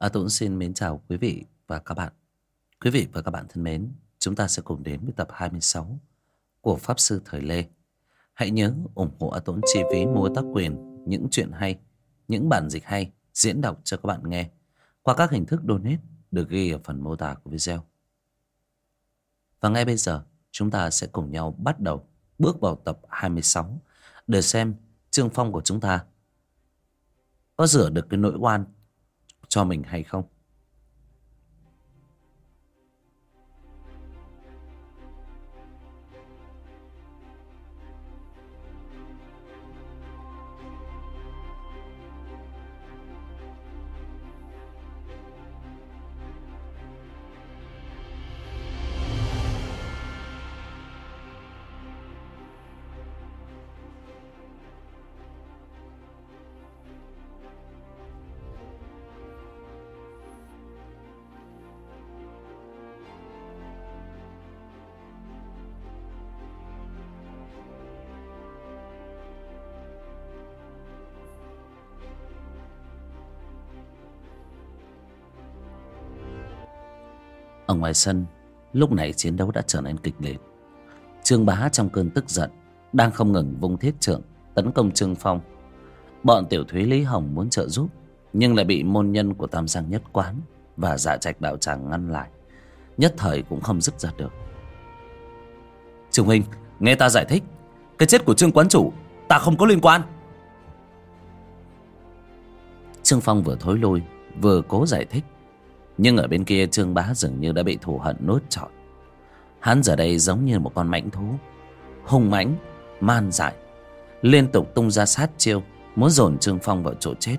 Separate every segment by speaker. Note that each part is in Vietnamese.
Speaker 1: À, A Tuấn xin mến chào quý vị và các bạn. Quý vị và các bạn thân mến, chúng ta sẽ cùng đến với tập 26 của Pháp Sư Thời Lê. Hãy nhớ ủng hộ A Tuấn chi phí mua tác quyền, những chuyện hay, những bản dịch hay, diễn đọc cho các bạn nghe qua các hình thức donate được ghi ở phần mô tả của video. Và ngay bây giờ, chúng ta sẽ cùng nhau bắt đầu bước vào tập 26 để xem Trương Phong của chúng ta có rửa được cái nỗi oan cho mình hay không. Ngoài sân, Lúc này chiến đấu đã trở nên kịch liệt. Trương Bá trong cơn tức giận, Đang không ngừng vung thiết trượng, Tấn công Trương Phong. Bọn tiểu thúy Lý Hồng muốn trợ giúp, Nhưng lại bị môn nhân của Tam Giang Nhất Quán Và dạ trạch đạo tràng ngăn lại. Nhất thời cũng không dứt ra được. Trương Huynh, Nghe ta giải thích, Cái chết của Trương Quán Chủ, Ta không có liên quan. Trương Phong vừa thối lui, Vừa cố giải thích nhưng ở bên kia Trương Bá dường như đã bị thù hận nuốt trọn. Hắn giờ đây giống như một con mãnh thú. Hung mãnh, Man dại, Liên tục tung ra sát chiêu, Muốn dồn Trương Phong vào chỗ chết.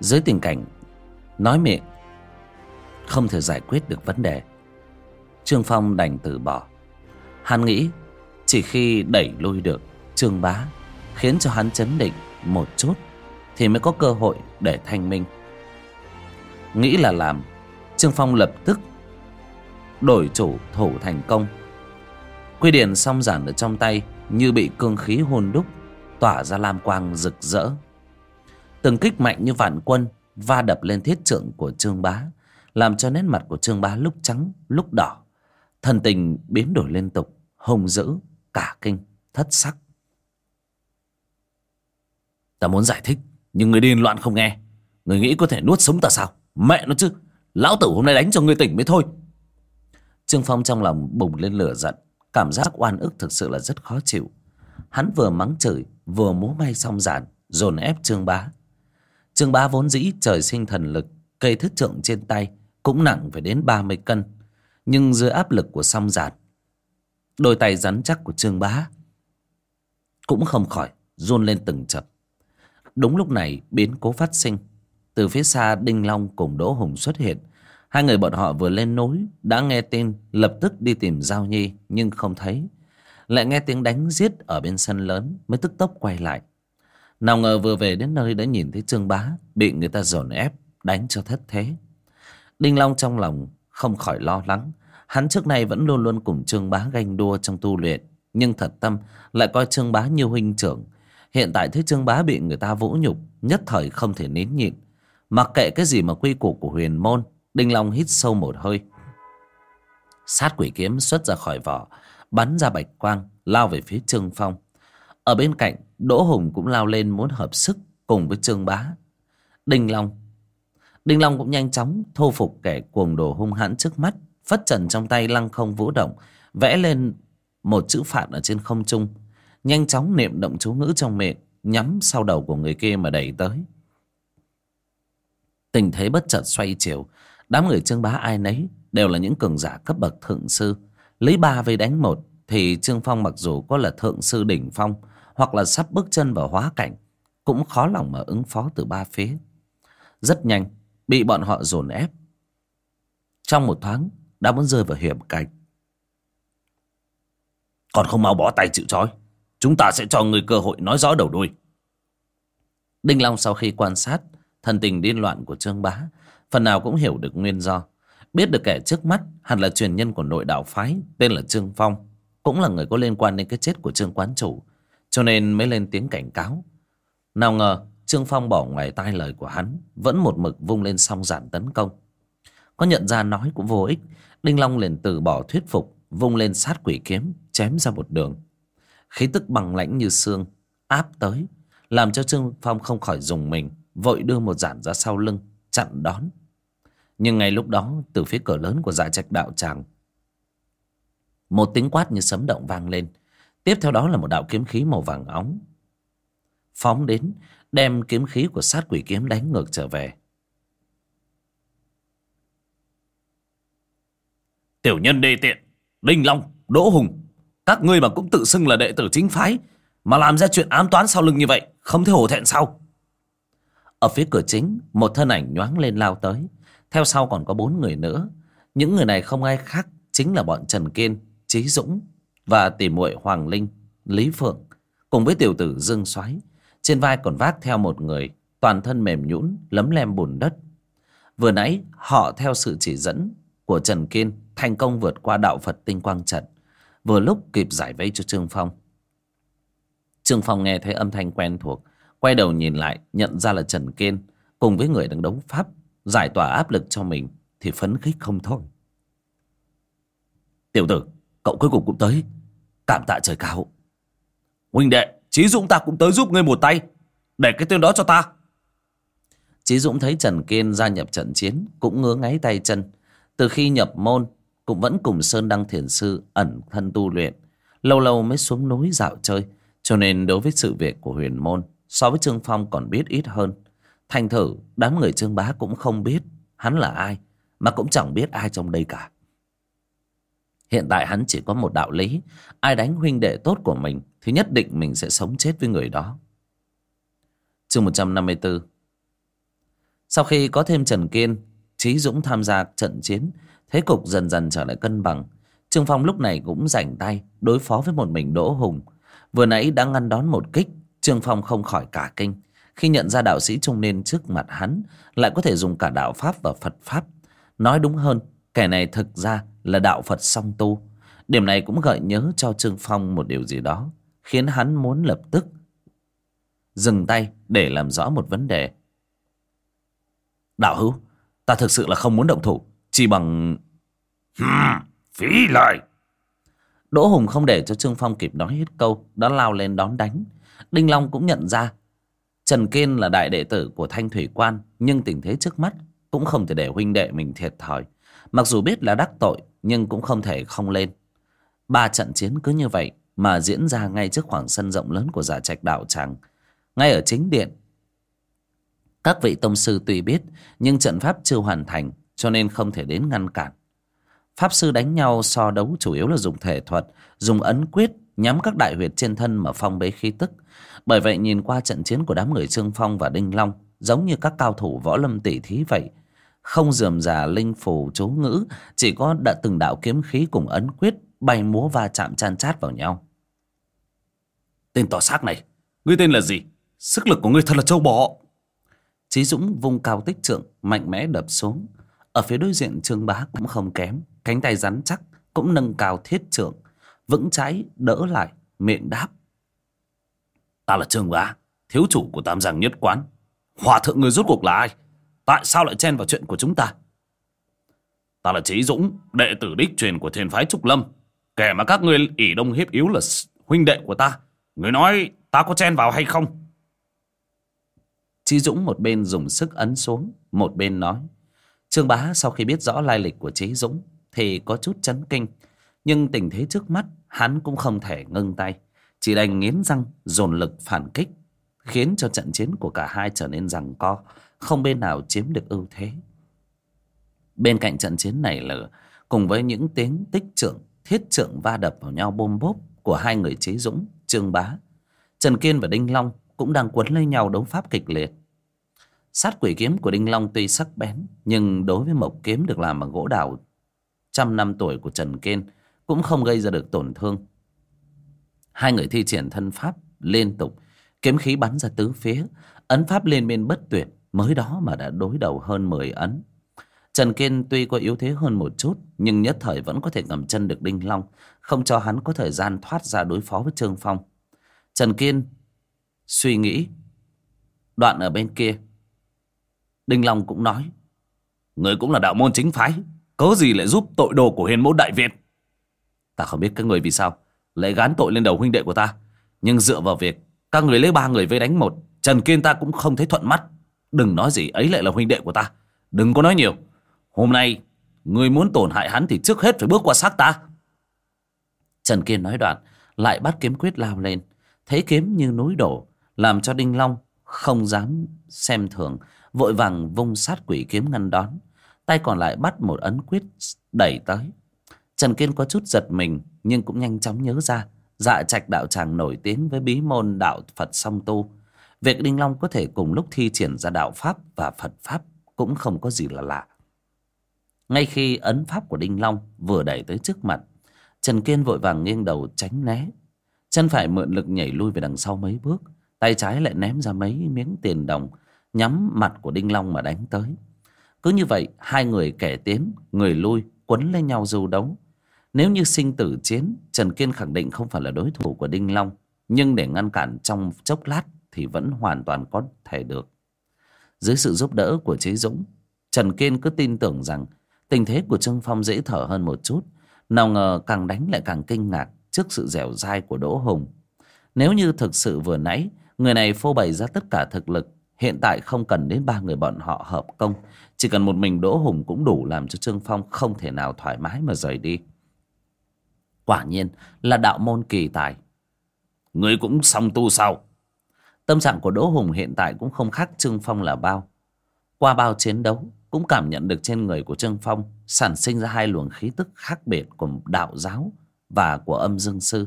Speaker 1: Dưới tình cảnh, Nói miệng, Không thể giải quyết được vấn đề, Trương Phong đành từ bỏ. Hắn nghĩ Chỉ khi đẩy lui được Trương Bá Khiến cho hắn chấn định một chút Thì mới có cơ hội để thanh minh. Nghĩ là làm. Trương Phong lập tức Đổi chủ thủ thành công. Quy điển song giản ở trong tay Như bị cương khí hôn đúc Tỏa ra lam quang rực rỡ. Từng kích mạnh như vạn quân Va đập lên thiết trượng của Trương Bá Làm cho nét mặt của Trương Bá lúc trắng Lúc đỏ. Thần tình biến đổi liên tục hồng dữ, cả kinh, thất sắc. Ta muốn giải thích Nhưng người điên loạn không nghe. Người nghĩ có thể nuốt sống ta sao? Mẹ nó chứ, Lão tử hôm nay đánh cho ngươi tỉnh mới thôi. Trương Phong trong lòng bùng lên lửa giận, Cảm giác oan ức thực sự là rất khó chịu. Hắn vừa mắng chửi, Vừa múa may song giản, Dồn ép Trương Bá. Trương Bá vốn dĩ trời sinh thần lực, Cây thức trượng trên tay Cũng nặng phải đến 30 cân, Nhưng dưới áp lực của song giản, Đôi tay rắn chắc của Trương Bá Cũng không khỏi run lên từng chập. Đúng lúc này, biến cố phát sinh từ phía xa Đinh Long cùng Đỗ Hùng xuất hiện. Hai người bọn họ vừa lên núi, Đã nghe tin, lập tức đi tìm Giao Nhi, Nhưng không thấy. Lại nghe tiếng đánh giết ở bên sân lớn, Mới tức tốc quay lại. Nào ngờ vừa về đến nơi đã nhìn thấy Trương Bá, Bị người ta dồn ép, Đánh cho thất thế. Đinh Long trong lòng không khỏi lo lắng. Hắn trước nay vẫn luôn luôn cùng Trương Bá ganh đua trong tu luyện, Nhưng thật tâm lại coi Trương Bá như huynh trưởng. Hiện tại thấy Trương Bá bị người ta vũ nhục, Nhất thời không thể nín nhịn. Mặc kệ cái gì mà quy củ của huyền môn, Đinh Long hít sâu một hơi. Sát quỷ kiếm xuất ra khỏi vỏ, Bắn ra bạch quang, Lao về phía Trương Phong. Ở bên cạnh, Đỗ Hùng cũng lao lên muốn hợp sức Cùng với Trương Bá. Đinh Long. Đinh Long cũng nhanh chóng thô phục kẻ cuồng đồ hung hãn trước mắt, Phất trần trong tay lăng không vũ động, Vẽ lên một chữ phạn ở trên không trung. Nhanh chóng niệm động chú ngữ trong miệng, Nhắm sau đầu của người kia mà đẩy tới. Tình thế bất chợt xoay chiều. Đám người Trương Bá ai nấy Đều là những cường giả cấp bậc thượng sư. Lấy ba vây đánh một, Thì Trương Phong mặc dù có là thượng sư đỉnh phong, Hoặc là sắp bước chân vào hóa cảnh, Cũng khó lòng mà ứng phó từ ba phía. Rất nhanh, Bị bọn họ dồn ép. Trong một thoáng, Đã muốn rơi vào hiểm cảnh. Còn không mau bỏ tay chịu trói, Chúng ta sẽ cho người cơ hội nói rõ đầu đuôi. Đinh Long sau khi quan sát Thần tình điên loạn của Trương Bá, Phần nào cũng hiểu được nguyên do. Biết được kẻ trước mắt hẳn là truyền nhân của nội đạo phái, Tên là Trương Phong, Cũng là người có liên quan đến cái chết của Trương Quán Chủ, Cho nên mới lên tiếng cảnh cáo. Nào ngờ, Trương Phong bỏ ngoài tai lời của hắn, Vẫn một mực vung lên song giản tấn công. Có nhận ra nói cũng vô ích, Đinh Long liền từ bỏ thuyết phục, Vung lên sát quỷ kiếm, Chém ra một đường. Khí tức bằng lãnh như xương, Áp tới, Làm cho Trương Phong không khỏi dùng mình. Vội đưa một giản ra sau lưng Chặn đón. Nhưng ngay lúc đó Từ phía cửa lớn của dạ trạch đạo tràng Một tiếng quát như sấm động vang lên. Tiếp theo đó là một đạo kiếm khí màu vàng óng. Phóng đến Đem kiếm khí của sát quỷ kiếm đánh ngược trở về.
Speaker 2: Tiểu nhân đê tiện Đinh Long, Đỗ Hùng Các ngươi mà cũng tự xưng là đệ tử chính phái Mà làm ra chuyện ám toán sau lưng như vậy Không thể hổ thẹn sao?
Speaker 1: Ở phía cửa chính Một thân ảnh nhoáng lên lao tới. Theo sau còn có bốn người nữa. Những người này không ai khác Chính là bọn Trần Kiên, Trí Dũng Và tỷ muội Hoàng Linh, Lý Phượng Cùng với tiểu tử Dương Soái. Trên vai còn vác theo một người Toàn thân mềm nhũn lấm lem bùn đất. Vừa nãy họ theo sự chỉ dẫn Của Trần Kiên thành công vượt qua đạo Phật tinh quang trận vừa lúc kịp giải vây cho Trương Phong. Trương Phong nghe thấy âm thanh quen thuộc quay đầu nhìn lại, nhận ra là Trần Kiên cùng với người đang đấu pháp, giải tỏa áp lực cho mình thì phấn khích không thôi
Speaker 2: tiểu tử, cậu cuối cùng cũng tới cảm tạ trời cao huynh đệ, Chí dũng ta cũng tới giúp ngươi một tay để cái tên đó cho ta
Speaker 1: Chí Dũng thấy Trần Kiên gia nhập trận chiến cũng ngứa ngáy tay chân. Từ khi nhập môn, cũng vẫn cùng Sơn Đăng Thiền Sư ẩn thân tu luyện. Lâu lâu mới xuống núi dạo chơi. Cho nên đối với sự việc của huyền môn so với Trương Phong còn biết ít hơn. Thành thử đám người Trương Bá cũng không biết hắn là ai. Mà cũng chẳng biết ai trong đây cả. Hiện tại hắn chỉ có một đạo lý. Ai đánh huynh đệ tốt của mình thì nhất định mình sẽ sống chết với người đó. Chương 154 Sau khi có thêm Trần Kiên, Trí Dũng tham gia trận chiến Thế cục dần dần trở lại cân bằng Trương Phong lúc này cũng rảnh tay Đối phó với một mình Đỗ Hùng Vừa nãy đã ngăn đón một kích Trương Phong không khỏi cả kinh. Khi nhận ra đạo sĩ trung niên trước mặt hắn Lại có thể dùng cả đạo Pháp và Phật Pháp. Nói đúng hơn Kẻ này thực ra là đạo Phật song tu. Điểm này cũng gợi nhớ cho Trương Phong một điều gì đó Khiến hắn muốn lập tức Dừng tay để làm rõ một vấn đề.
Speaker 2: Đạo hữu Ta thực sự là không muốn động thủ Chỉ bằng... Phí lời.
Speaker 1: Đỗ Hùng không để cho Trương Phong kịp nói hết câu Đã lao lên đón đánh Đinh Long cũng nhận ra. Trần Kiên là đại đệ tử của Thanh Thủy Quan Nhưng tình thế trước mắt Cũng không thể để huynh đệ mình thiệt thòi. Mặc dù biết là đắc tội Nhưng cũng không thể không lên. Ba trận chiến cứ như vậy Mà diễn ra ngay trước khoảng sân rộng lớn của giả trạch đạo tràng. Ngay ở chính điện Các vị tông sư tuy biết Nhưng trận pháp chưa hoàn thành cho nên không thể đến ngăn cản. Pháp sư đánh nhau so đấu chủ yếu là dùng thể thuật, dùng ấn quyết nhắm các đại huyệt trên thân mà phong bế khí tức. Bởi vậy nhìn qua trận chiến của đám người Trương Phong và Đinh Long giống như các cao thủ võ lâm tỷ thí vậy. Không dườm già linh phù chú ngữ, chỉ có đã từng đạo kiếm khí cùng ấn quyết bay múa va chạm chan chát vào nhau.
Speaker 2: Tên tỏ xác này, ngươi tên là gì? Sức lực của ngươi thật là trâu bò.
Speaker 1: Chí Dũng vung cao tích trượng, mạnh mẽ đập xuống. Ở phía đối diện Trương Bá cũng không kém Cánh tay rắn chắc Cũng nâng cao thiết trưởng Vững cháy, đỡ lại, Miệng đáp.
Speaker 2: Ta là Trương Bá, Thiếu chủ của Tam Giang Nhất Quán. Hòa thượng người rốt cuộc là ai? Tại sao lại chen vào chuyện của chúng ta? Ta là Trí Dũng, Đệ tử đích truyền của thiền phái Trúc Lâm. Kẻ mà các ngươi ỷ đông hiếp yếu là huynh đệ của ta. Người nói ta có chen vào hay không?
Speaker 1: Trí Dũng một bên dùng sức ấn xuống, Một bên nói. Trương Bá sau khi biết rõ lai lịch của Trí Dũng thì có chút chấn kinh. Nhưng tình thế trước mắt hắn cũng không thể ngưng tay. Chỉ đành nghiến răng dồn lực phản kích khiến cho trận chiến của cả hai trở nên rằng co. Không bên nào chiếm được ưu thế. Bên cạnh trận chiến này là cùng với những tiếng tích trưởng, thiết trưởng va đập vào nhau bôm bốp của hai người chế Dũng, Trương Bá. Trần Kiên và Đinh Long cũng đang quấn lấy nhau đấu pháp kịch liệt. Sát quỷ kiếm của Đinh Long tuy sắc bén Nhưng đối với mộc kiếm được làm bằng gỗ đào Trăm năm tuổi của Trần Kiên cũng không gây ra được tổn thương. Hai người thi triển thân pháp liên tục, Kiếm khí bắn ra tứ phía. Ấn pháp lên bên bất tuyệt, Mới đó mà đã đối đầu hơn 10 ấn. Trần Kiên tuy có yếu thế hơn một chút, Nhưng nhất thời vẫn có thể ngầm chân được Đinh Long, Không cho hắn có thời gian thoát ra đối phó với Trương Phong. Trần Kiên suy nghĩ, Đoạn ở bên kia. Đinh Long cũng nói,
Speaker 2: Người cũng là đạo môn chính phái, Có gì lại giúp tội đồ của huyền Mẫu đại Việt?
Speaker 1: Ta không biết các người vì sao Lại gán tội lên đầu huynh đệ của ta. Nhưng dựa vào việc Các người lấy ba người vây đánh một, Trần Kiên ta cũng không thấy thuận mắt. Đừng nói gì ấy lại là huynh đệ của ta. Đừng có nói nhiều. Hôm nay, Người muốn tổn hại hắn thì trước hết phải bước qua xác ta. Trần Kiên nói đoạn, Lại bắt kiếm quyết lao lên. Thấy kiếm như núi đổ, Làm cho Đinh Long không dám xem thường, Vội vàng vung sát quỷ kiếm ngăn đón. Tay còn lại bắt một ấn quyết đẩy tới. Trần Kiên có chút giật mình, Nhưng cũng nhanh chóng nhớ ra Dạ trạch đạo tràng nổi tiếng với bí môn đạo Phật song tu. Việc Đinh Long có thể cùng lúc thi triển ra đạo Pháp và Phật Pháp Cũng không có gì là lạ. Ngay khi ấn Pháp của Đinh Long vừa đẩy tới trước mặt, Trần Kiên vội vàng nghiêng đầu tránh né. Chân phải mượn lực nhảy lui về đằng sau mấy bước, Tay trái lại ném ra mấy miếng tiền đồng, Nhắm mặt của Đinh Long mà đánh tới. Cứ như vậy, hai người kẻ tiến, Người lui, quấn lên nhau dù đấu. Nếu như sinh tử chiến, Trần Kiên khẳng định không phải là đối thủ của Đinh Long, Nhưng để ngăn cản trong chốc lát Thì vẫn hoàn toàn có thể được. Dưới sự giúp đỡ của Chế Dũng, Trần Kiên cứ tin tưởng rằng Tình thế của Trương Phong dễ thở hơn một chút. Nào ngờ càng đánh lại càng kinh ngạc Trước sự dẻo dai của Đỗ Hùng. Nếu như thực sự vừa nãy, Người này phô bày ra tất cả thực lực, Hiện tại không cần đến ba người bọn họ hợp công. Chỉ cần một mình Đỗ Hùng cũng đủ làm cho Trương Phong không thể nào thoải mái mà rời đi. Quả nhiên là đạo môn kỳ tài.
Speaker 2: Người cũng xong tu sao
Speaker 1: Tâm trạng của Đỗ Hùng hiện tại cũng không khác Trương Phong là bao. Qua bao chiến đấu, Cũng cảm nhận được trên người của Trương Phong Sản sinh ra hai luồng khí tức khác biệt Của đạo giáo và của âm dương sư.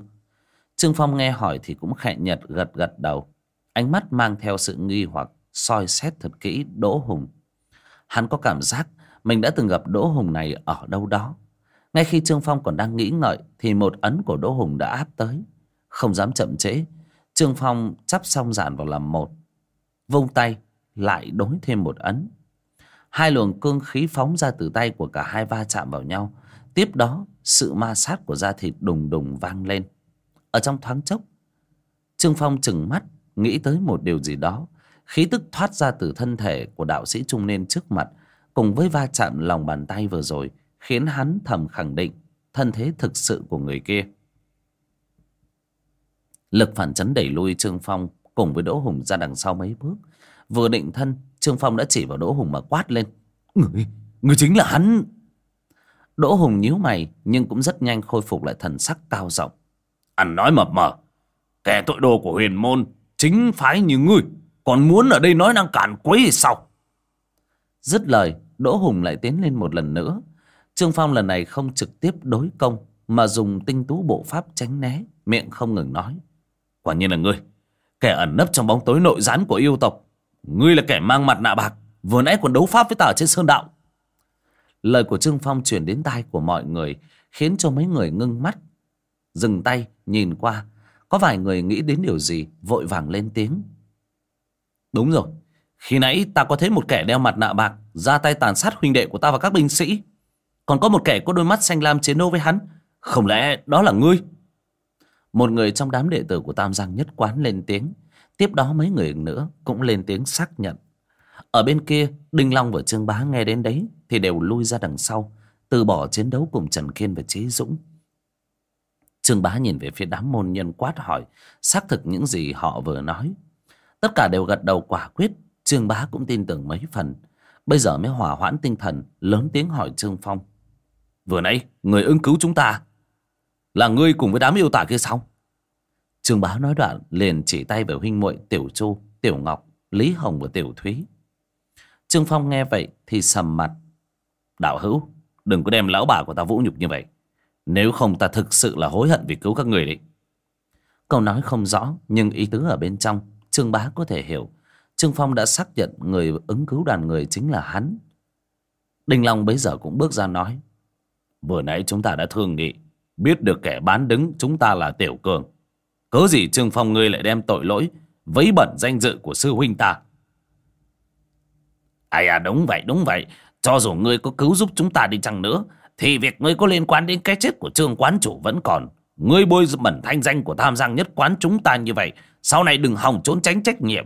Speaker 1: Trương Phong nghe hỏi thì cũng khẽ nhật gật gật đầu. Ánh mắt mang theo sự nghi hoặc, soi xét thật kỹ Đỗ Hùng. Hắn có cảm giác mình đã từng gặp Đỗ Hùng này ở đâu đó. Ngay khi Trương Phong còn đang nghĩ ngợi thì một ấn của Đỗ Hùng đã áp tới. Không dám chậm trễ, Trương Phong chắp xong giản vào làm một. Vung tay, lại đối thêm một ấn. Hai luồng cương khí phóng ra từ tay của cả hai va chạm vào nhau. Tiếp đó, sự ma sát của da thịt đùng đùng vang lên. Ở trong thoáng chốc, Trương Phong chừng mắt nghĩ tới một điều gì đó khí tức thoát ra từ thân thể của đạo sĩ trung niên trước mặt cùng với va chạm lòng bàn tay vừa rồi khiến hắn thầm khẳng định thân thế thực sự của người kia. Lực phản chấn đẩy lui trương phong cùng với đỗ hùng ra đằng sau mấy bước. Vừa định thân, trương phong đã chỉ vào đỗ hùng mà quát lên. Người người chính là hắn. Đỗ hùng nhíu mày, nhưng cũng rất nhanh khôi phục lại thần sắc cao rộng
Speaker 2: ăn nói mập mờ, kẻ tội đồ của huyền môn chính phái như ngươi, còn muốn ở đây nói năng cản quấy thì sao?
Speaker 1: Dứt lời, đỗ hùng lại tiến lên một lần nữa trương phong lần này không trực tiếp đối công, mà dùng tinh tú bộ pháp tránh né, miệng không ngừng nói.
Speaker 2: Quả nhiên là ngươi, kẻ ẩn nấp trong bóng tối nội gián của yêu tộc. Ngươi là kẻ mang mặt nạ bạc, vừa nãy còn đấu pháp với ta ở trên sơn đạo.
Speaker 1: Lời của trương phong truyền đến tai của mọi người, khiến cho mấy người ngưng mắt, dừng tay, nhìn qua. Có vài người nghĩ đến điều gì, Vội vàng lên tiếng. Đúng rồi, Khi nãy ta có thấy một kẻ đeo mặt nạ bạc, Ra tay tàn sát huynh đệ của ta và các binh sĩ. Còn có một kẻ có đôi mắt xanh lam chiến đấu với hắn Không lẽ đó là ngươi Một người trong đám đệ tử của Tam Giang nhất quán lên tiếng Tiếp đó mấy người nữa cũng lên tiếng xác nhận Ở bên kia, Đinh Long và Trương Bá nghe đến đấy Thì đều lui ra đằng sau, Từ bỏ chiến đấu cùng Trần Kiên và Chế Dũng Trương Bá nhìn về phía đám môn nhân quát hỏi, xác thực những gì họ vừa nói. Tất cả đều gật đầu quả quyết. Trương Bá cũng tin tưởng mấy phần. Bây giờ mới hỏa hoãn tinh thần, lớn tiếng hỏi Trương Phong.
Speaker 2: Vừa nãy người ứng cứu chúng ta là ngươi cùng với đám yêu tả kia sao?
Speaker 1: Trương Bá nói đoạn liền chỉ tay về huynh muội Tiểu Chu, Tiểu Ngọc, Lý Hồng và Tiểu Thúy. Trương Phong nghe vậy thì sầm mặt.
Speaker 2: Đạo hữu, đừng có đem lão bà của ta vũ nhục như vậy. Nếu không ta thực sự là hối hận vì cứu các người đấy.
Speaker 1: Câu nói không rõ nhưng ý tứ ở bên trong Trương Bá có thể hiểu. Trương Phong đã xác nhận người ứng cứu đoàn người chính là hắn. Đinh Long bấy giờ cũng bước ra nói.
Speaker 2: Vừa nãy chúng ta đã thương nghị. Biết được kẻ bán đứng chúng ta là Tiểu Cường. Cớ gì Trương Phong ngươi lại đem tội lỗi, vấy bẩn danh dự của sư huynh ta. Ai à dạ, đúng vậy đúng vậy. Cho dù ngươi có cứu giúp chúng ta đi chăng nữa, thì việc ngươi có liên quan đến cái chết của trương quán chủ vẫn còn ngươi bôi bẩn thanh danh của tham giang nhất quán chúng ta như vậy, sau này đừng hòng trốn tránh trách nhiệm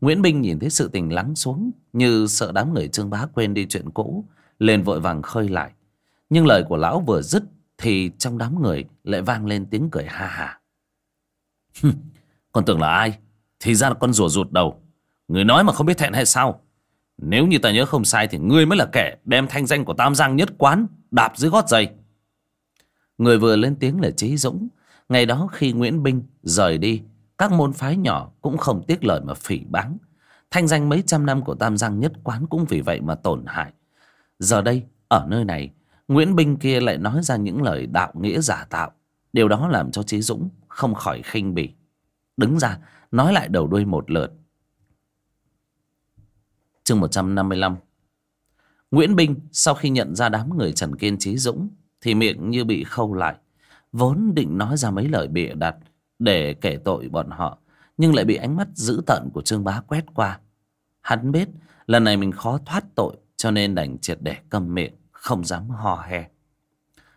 Speaker 1: Nguyễn Binh nhìn thấy sự tình lắng xuống, Như sợ đám người trương bá quên đi chuyện cũ Lên vội vàng khơi lại nhưng lời của lão vừa dứt Thì trong đám người lại vang lên tiếng cười ha ha Con tưởng là ai? Thì ra là con rùa rụt đầu. Người nói mà không biết thẹn hay sao? Nếu như ta nhớ không sai Thì ngươi mới là kẻ đem thanh danh của Tam Giang nhất quán Đạp dưới gót giày. Người vừa lên tiếng là Trí Dũng. Ngày đó khi Nguyễn Binh rời đi, Các môn phái nhỏ cũng không tiếc lời mà phỉ báng. Thanh danh mấy trăm năm của Tam Giang nhất quán cũng vì vậy mà tổn hại. Giờ đây, ở nơi này Nguyễn Binh kia lại nói ra những lời đạo nghĩa giả tạo. Điều đó làm cho Chí Dũng không khỏi khinh bỉ. Đứng ra, nói lại đầu đuôi một lượt. Chương 155 Nguyễn Binh sau khi nhận ra đám người Trần Kiên Chí Dũng Thì miệng như bị khâu lại, Vốn định nói ra mấy lời bịa đặt Để kể tội bọn họ, Nhưng lại bị ánh mắt dữ tợn của Trương Bá quét qua. Hắn biết lần này mình khó thoát tội Cho nên đành triệt để câm miệng. Không dám hò hè.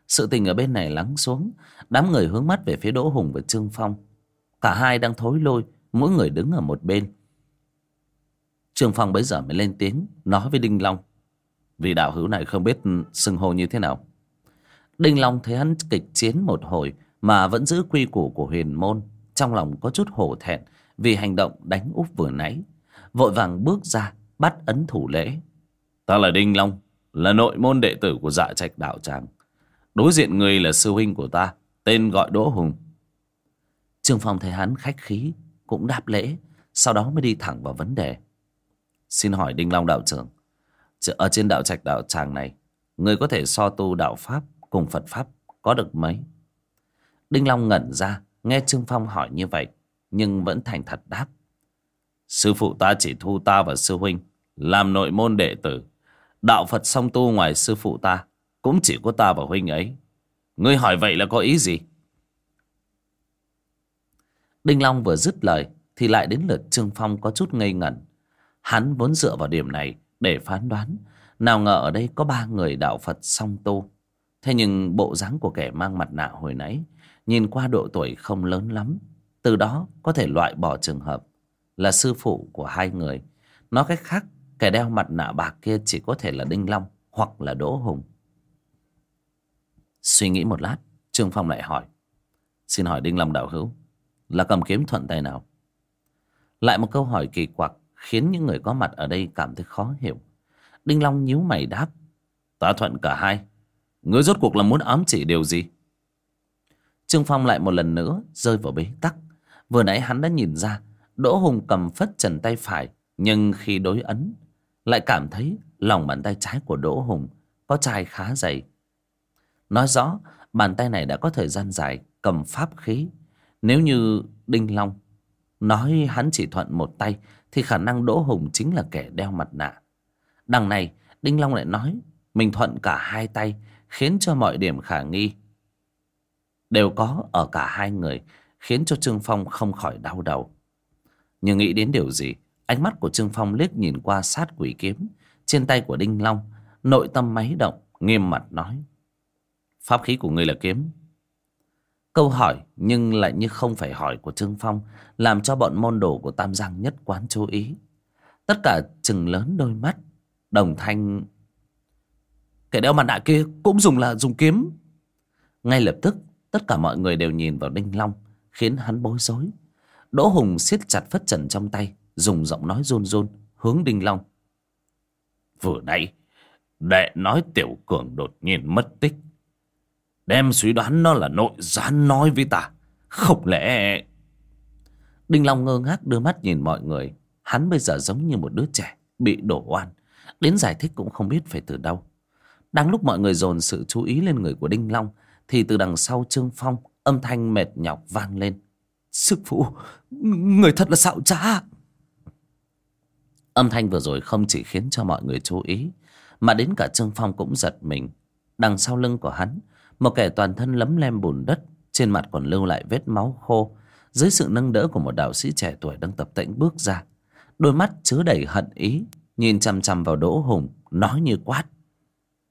Speaker 1: Sự tình ở bên này lắng xuống, Đám người hướng mắt về phía Đỗ Hùng và Trương Phong. Cả hai đang thối lôi Mỗi người đứng ở một bên. Trương Phong bấy giờ mới lên tiếng, Nói với Đinh Long. Vì đạo hữu này không biết xưng hô như thế nào. Đinh Long thấy hắn kịch chiến một hồi Mà vẫn giữ quy củ của huyền môn, Trong lòng có chút hổ thẹn Vì hành động đánh úp vừa nãy, Vội vàng bước ra Bắt ấn thủ lễ. Ta là Đinh Long là nội môn đệ tử của dạ trạch đạo tràng. Đối diện người là sư huynh của ta, Tên gọi Đỗ Hùng. Trương Phong thấy hắn khách khí, Cũng đáp lễ, Sau đó mới đi thẳng vào vấn đề. Xin hỏi Đinh Long đạo trưởng Ở trên đạo trạch đạo tràng này, Người có thể so tu đạo Pháp Cùng Phật Pháp có được mấy? Đinh Long ngẩn ra, Nghe Trương Phong hỏi như vậy, Nhưng vẫn thành thật đáp. Sư phụ ta chỉ thu ta và sư huynh Làm nội môn đệ tử Đạo Phật song tu ngoài sư phụ ta, Cũng chỉ có ta và huynh ấy. Ngươi hỏi vậy là có ý gì? Đinh Long vừa dứt lời Thì lại đến lượt Trương Phong có chút ngây ngẩn. Hắn vốn dựa vào điểm này Để phán đoán, Nào ngờ ở đây có ba người đạo Phật song tu. Thế nhưng bộ dáng của kẻ mang mặt nạ hồi nãy, Nhìn qua độ tuổi không lớn lắm, Từ đó có thể loại bỏ trường hợp Là sư phụ của hai người. Nói cách khác Kẻ đeo mặt nạ bạc kia chỉ có thể là Đinh Long Hoặc là Đỗ Hùng. Suy nghĩ một lát, Trương Phong lại hỏi. Xin hỏi Đinh Long đạo hữu, Là cầm kiếm thuận tay nào? Lại một câu hỏi kỳ quặc Khiến những người có mặt ở đây cảm thấy khó hiểu. Đinh Long nhíu mày đáp. Ta thuận cả hai. Ngươi rốt cuộc là muốn ám chỉ điều gì? Trương Phong lại một lần nữa Rơi vào bế tắc. Vừa nãy hắn đã nhìn ra, Đỗ Hùng cầm phất trần tay phải, Nhưng khi đối ấn lại cảm thấy lòng bàn tay trái của Đỗ Hùng Có chai khá dày. Nói rõ, Bàn tay này đã có thời gian dài, Cầm pháp khí. Nếu như Đinh Long Nói hắn chỉ thuận một tay, Thì khả năng Đỗ Hùng chính là kẻ đeo mặt nạ. Đằng này, Đinh Long lại nói, Mình thuận cả hai tay, khiến cho mọi điểm khả nghi đều có ở cả hai người, khiến cho trương phong không khỏi đau đầu. Nhưng nghĩ đến điều gì? Ánh mắt của trương phong liếc nhìn qua sát quỷ kiếm. Trên tay của đinh long, nội tâm máy động, nghiêm mặt nói, pháp khí của ngươi là kiếm. Câu hỏi nhưng lại như không phải hỏi của trương phong làm cho bọn môn đồ của tam giang nhất quán chú ý. Tất cả chừng lớn đôi mắt, đồng thanh, Kẻ đeo mặt nạ kia cũng dùng là dùng kiếm. Ngay lập tức, Tất cả mọi người đều nhìn vào Đinh Long, Khiến hắn bối rối. Đỗ Hùng siết chặt phất trần trong tay Dùng giọng nói run run Hướng Đinh Long. Vừa nãy, Đệ nói Tiểu Cường đột nhiên mất tích. Đem suy đoán nó là nội gián nói với ta. Không lẽ Đinh Long ngơ ngác đưa mắt nhìn mọi người. Hắn bây giờ giống như một đứa trẻ, Bị đổ oan. Đến giải thích cũng không biết phải từ đâu. Đang lúc mọi người dồn sự chú ý lên người của Đinh Long, Thì từ đằng sau Trương Phong Âm thanh mệt nhọc vang lên. Sư phụ Người thật là xạo trá. Âm thanh vừa rồi không chỉ khiến cho mọi người chú ý, Mà đến cả Trương Phong cũng giật mình. Đằng sau lưng của hắn, Một kẻ toàn thân lấm lem bùn đất, Trên mặt còn lưu lại vết máu khô. Dưới sự nâng đỡ của một đạo sĩ trẻ tuổi đang tập tễnh bước ra, Đôi mắt chứa đầy hận ý, Nhìn chằm chằm vào Đỗ Hùng, Nói như quát.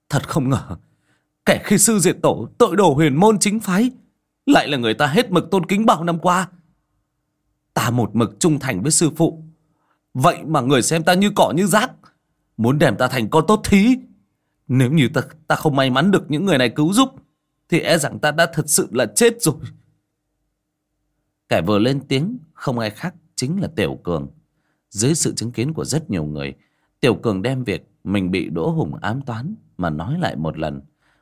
Speaker 1: Thật không ngờ, Kẻ khi sư diệt tổ, tội đồ huyền môn chính phái, Lại là người ta hết mực tôn kính bao năm qua. Ta một mực trung thành với sư phụ Vậy mà người xem ta như cỏ như rác. Muốn đem ta thành con tốt thí. Nếu như ta, ta không may mắn được những người này cứu giúp Thì e rằng ta đã thật sự là chết rồi. Kẻ vừa lên tiếng Không ai khác chính là Tiểu Cường. Dưới sự chứng kiến của rất nhiều người Tiểu Cường đem việc Mình bị Đỗ Hùng ám toán Mà nói lại một lần.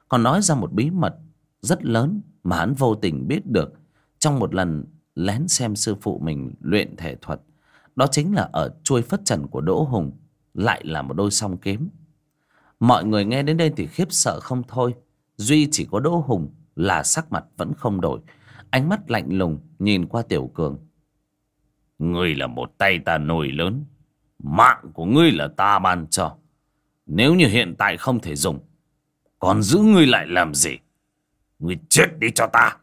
Speaker 1: Còn nói ra một bí mật rất lớn Mà hắn vô tình biết được. Trong một lần lén xem sư phụ mình luyện thể thuật đó chính là ở chuôi phất trần của Đỗ Hùng Lại là một đôi song kiếm. Mọi người nghe đến đây thì khiếp sợ không thôi. Duy chỉ có Đỗ Hùng Là sắc mặt vẫn không đổi. Ánh mắt lạnh lùng nhìn qua Tiểu Cường.
Speaker 2: Ngươi là một tay ta nổi lớn. Mạng của ngươi là ta ban cho. Nếu như hiện tại không thể dùng, Còn giữ ngươi lại làm gì? Ngươi chết đi cho ta.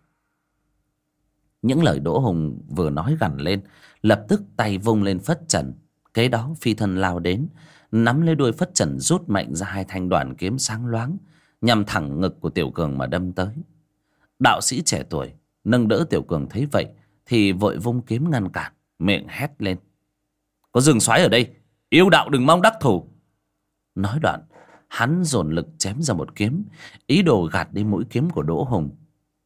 Speaker 1: Những lời Đỗ Hùng vừa nói gằn lên lập tức tay vung lên phất trần. Kế đó, phi thân lao đến, nắm lấy đuôi phất trần rút mạnh ra hai thanh đoàn kiếm sáng loáng, nhằm thẳng ngực của tiểu cường mà đâm tới. Đạo sĩ trẻ tuổi, nâng đỡ tiểu cường thấy vậy, thì vội vung kiếm ngăn cản, miệng hét lên. Có rừng xoáy ở đây, yêu đạo đừng mong đắc thủ. Nói đoạn, hắn dồn lực chém ra một kiếm, ý đồ gạt đi mũi kiếm của đỗ hùng.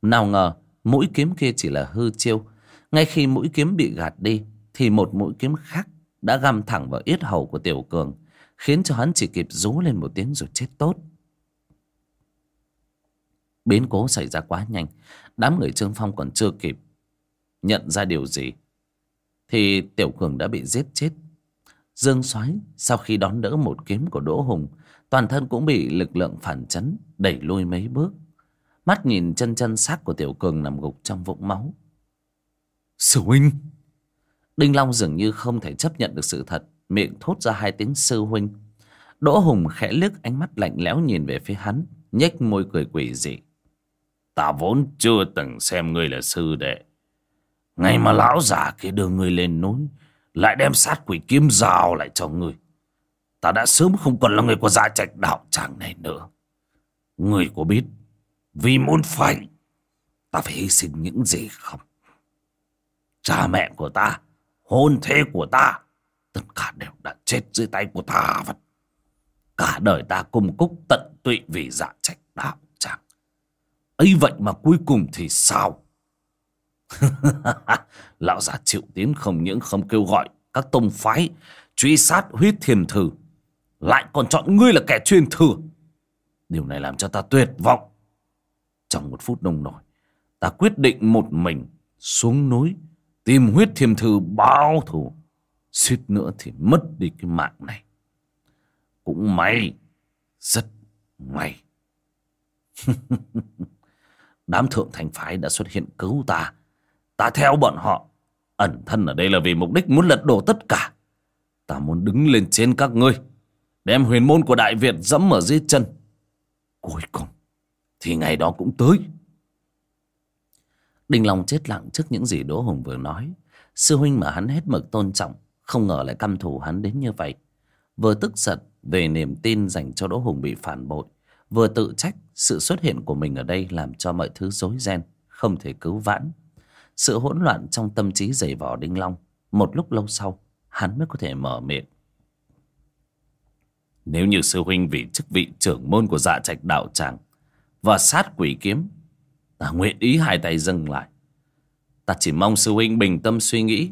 Speaker 1: Nào ngờ, mũi kiếm kia chỉ là hư chiêu ngay khi mũi kiếm bị gạt đi, Thì một mũi kiếm khác Đã găm thẳng vào yết hầu của Tiểu Cường, Khiến cho hắn chỉ kịp rú lên một tiếng rồi chết tốt. Biến cố xảy ra quá nhanh, Đám người Trương Phong còn chưa kịp Nhận ra điều gì, Thì Tiểu Cường đã bị giết chết. Dương Soái sau khi đón đỡ một kiếm của Đỗ Hùng, Toàn thân cũng bị lực lượng phản chấn Đẩy lui mấy bước. Mắt nhìn chân chân xác của Tiểu Cường nằm gục trong vũng máu. Sư huynh. Đinh Long dường như không thể chấp nhận được sự thật, Miệng thốt ra hai tiếng sư huynh. Đỗ Hùng khẽ liếc ánh mắt lạnh lẽo nhìn về phía hắn, nhếch môi cười quỷ dị.
Speaker 2: Ta vốn chưa từng xem ngươi là sư đệ. Ngày mà lão già kia đưa ngươi lên núi, Lại đem sát quỷ kiếm rào lại cho ngươi. Ta đã sớm không còn là người của gia trạch đạo tràng này nữa. Ngươi có biết Vì muốn phải, Ta phải hy sinh những gì không? Cha mẹ của ta, hôn thế của ta, tất cả đều đã chết dưới tay của tà vật. Cả đời ta cung cúc tận tụy vì dạ trách đạo chẳng. ấy vậy mà cuối cùng thì sao? Lão già triệu tiến không những không kêu gọi các tông phái truy sát huyết thiềm thử, lại còn chọn ngươi là kẻ truyền thừa. Điều này làm cho ta tuyệt vọng. Trong một phút nông nổi, ta quyết định một mình xuống núi Tìm huyết thiềm thư báo thù Suýt nữa thì mất đi cái mạng này. Cũng may, Rất may. Đám thượng thành phái đã xuất hiện cứu ta. Ta theo bọn họ. Ẩn thân ở đây là vì mục đích muốn lật đổ tất cả. Ta muốn đứng lên trên các ngươi, Đem huyền môn của Đại Việt dẫm ở dưới chân. Cuối cùng, Thì ngày đó cũng tới. Đinh Long chết lặng trước những gì Đỗ Hùng vừa nói. Sư huynh mà hắn hết mực tôn trọng, không ngờ lại căm thù hắn đến như vậy. Vừa tức giận về niềm tin dành cho Đỗ Hùng bị phản bội, vừa tự trách sự xuất hiện của mình ở đây làm cho mọi thứ rối ren, không thể cứu vãn. Sự hỗn loạn trong tâm trí dày vò Đinh Long, một lúc lâu sau, hắn mới có thể mở miệng. Nếu như sư huynh vì chức vị trưởng môn của dạ trạch đạo tràng và sát quỷ kiếm Ta nguyện ý hai tay dừng lại. Ta chỉ mong sư huynh bình tâm suy nghĩ,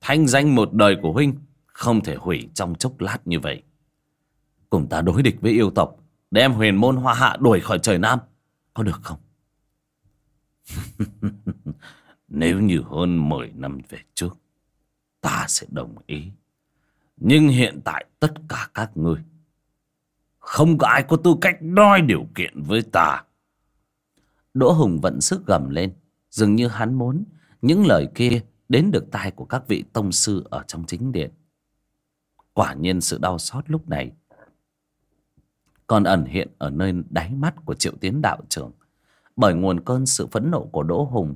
Speaker 2: Thanh danh một đời của huynh Không thể hủy trong chốc lát như vậy. Cùng ta đối địch với yêu tộc, Đem huyền môn hoa hạ đuổi khỏi trời Nam, Có được không? Nếu như hơn 10 năm về trước, Ta sẽ đồng ý. Nhưng hiện tại tất cả các ngươi, Không có ai có tư cách đòi điều kiện với ta. Đỗ Hùng vận sức gầm lên. Dường như hắn muốn Những lời kia đến được tai của các vị tông sư Ở trong chính điện. Quả nhiên sự đau xót lúc này Còn ẩn hiện ở nơi đáy mắt của triệu tiến đạo trưởng Bởi nguồn cơn sự phẫn nộ của Đỗ Hùng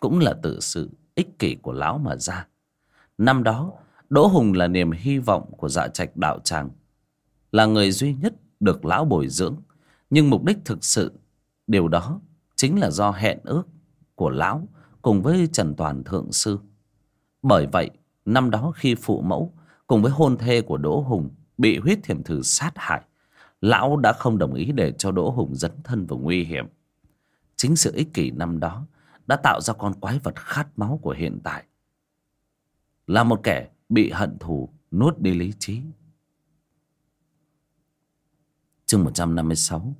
Speaker 2: Cũng là tự sự ích kỷ của lão mà ra. Năm đó, Đỗ Hùng là niềm hy vọng của dạ trạch đạo tràng, Là người duy nhất được lão bồi dưỡng. Nhưng mục đích thực sự, Điều đó chính là do hẹn ước của lão cùng với Trần Toàn Thượng Sư. Bởi vậy, năm đó khi phụ mẫu
Speaker 1: cùng với hôn thê của Đỗ Hùng bị huyết thiểm thử sát hại, lão đã không đồng ý để cho Đỗ Hùng dấn thân vào nguy hiểm. Chính sự ích kỷ năm đó đã tạo ra con quái vật khát máu của hiện tại. Là một kẻ bị hận thù nuốt đi lý trí. Chương 156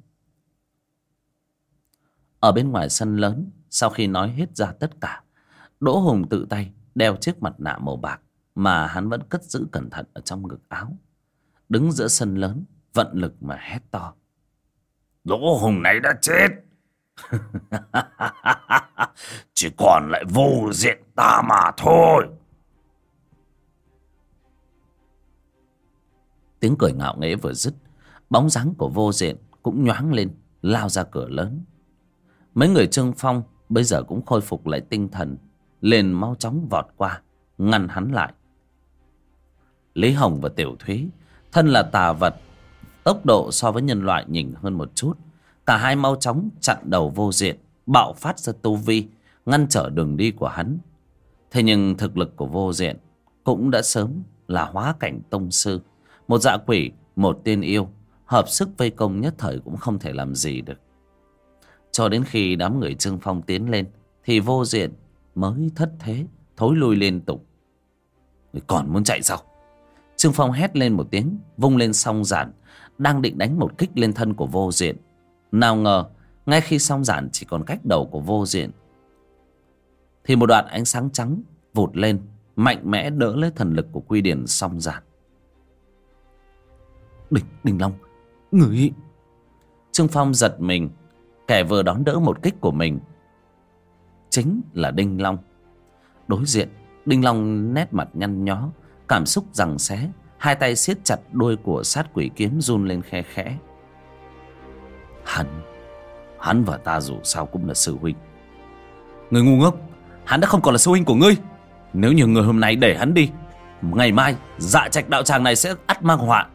Speaker 1: ở bên ngoài sân lớn, sau khi nói hết ra tất cả, Đỗ Hùng tự tay đeo chiếc mặt nạ màu bạc mà hắn vẫn cất giữ cẩn thận ở trong ngực áo. Đứng giữa sân lớn, vận lực mà hét to.
Speaker 2: Đỗ Hùng này đã chết. Chỉ còn lại vô diện ta mà thôi.
Speaker 1: Tiếng cười ngạo nghễ vừa dứt, bóng dáng của vô diện cũng nhoáng lên, lao ra cửa lớn. Mấy người Trương Phong bây giờ cũng khôi phục lại tinh thần, liền mau chóng vọt qua, ngăn hắn lại. Lý Hồng và Tiểu Thúy, thân là tà vật, tốc độ so với nhân loại nhỉnh hơn một chút. Cả hai mau chóng chặn đầu vô diện, bạo phát ra tu vi, ngăn trở đường đi của hắn. Thế nhưng thực lực của vô diện cũng đã sớm là hóa cảnh tông sư. Một dạ quỷ, một tiên yêu, hợp sức vây công nhất thời cũng không thể làm gì được. Cho đến khi đám người Trương Phong tiến lên, thì vô diện mới thất thế, thối lui liên tục. Người còn muốn chạy sao? Trương Phong hét lên một tiếng, vung lên song giản, đang định đánh một kích lên thân của vô diện. Nào ngờ, ngay khi song giản chỉ còn cách đầu của vô diện, thì một đoạn ánh sáng trắng vụt lên, mạnh mẽ đỡ lấy thần lực của quy điển song giản. Đình, Đình Long, người... Trương Phong giật mình, kẻ vừa đón đỡ một kích của mình. Chính là Đinh Long. Đối diện, Đinh Long nét mặt nhăn nhó, cảm xúc rằng xé, hai tay siết chặt đuôi của sát quỷ kiếm run lên khe khẽ. Hắn, hắn và ta dù sao cũng là sư huynh. Người ngu ngốc, hắn đã không còn là sư huynh của ngươi. Nếu như người hôm nay để hắn đi, ngày mai dạ trạch đạo tràng này sẽ ắt mang họa.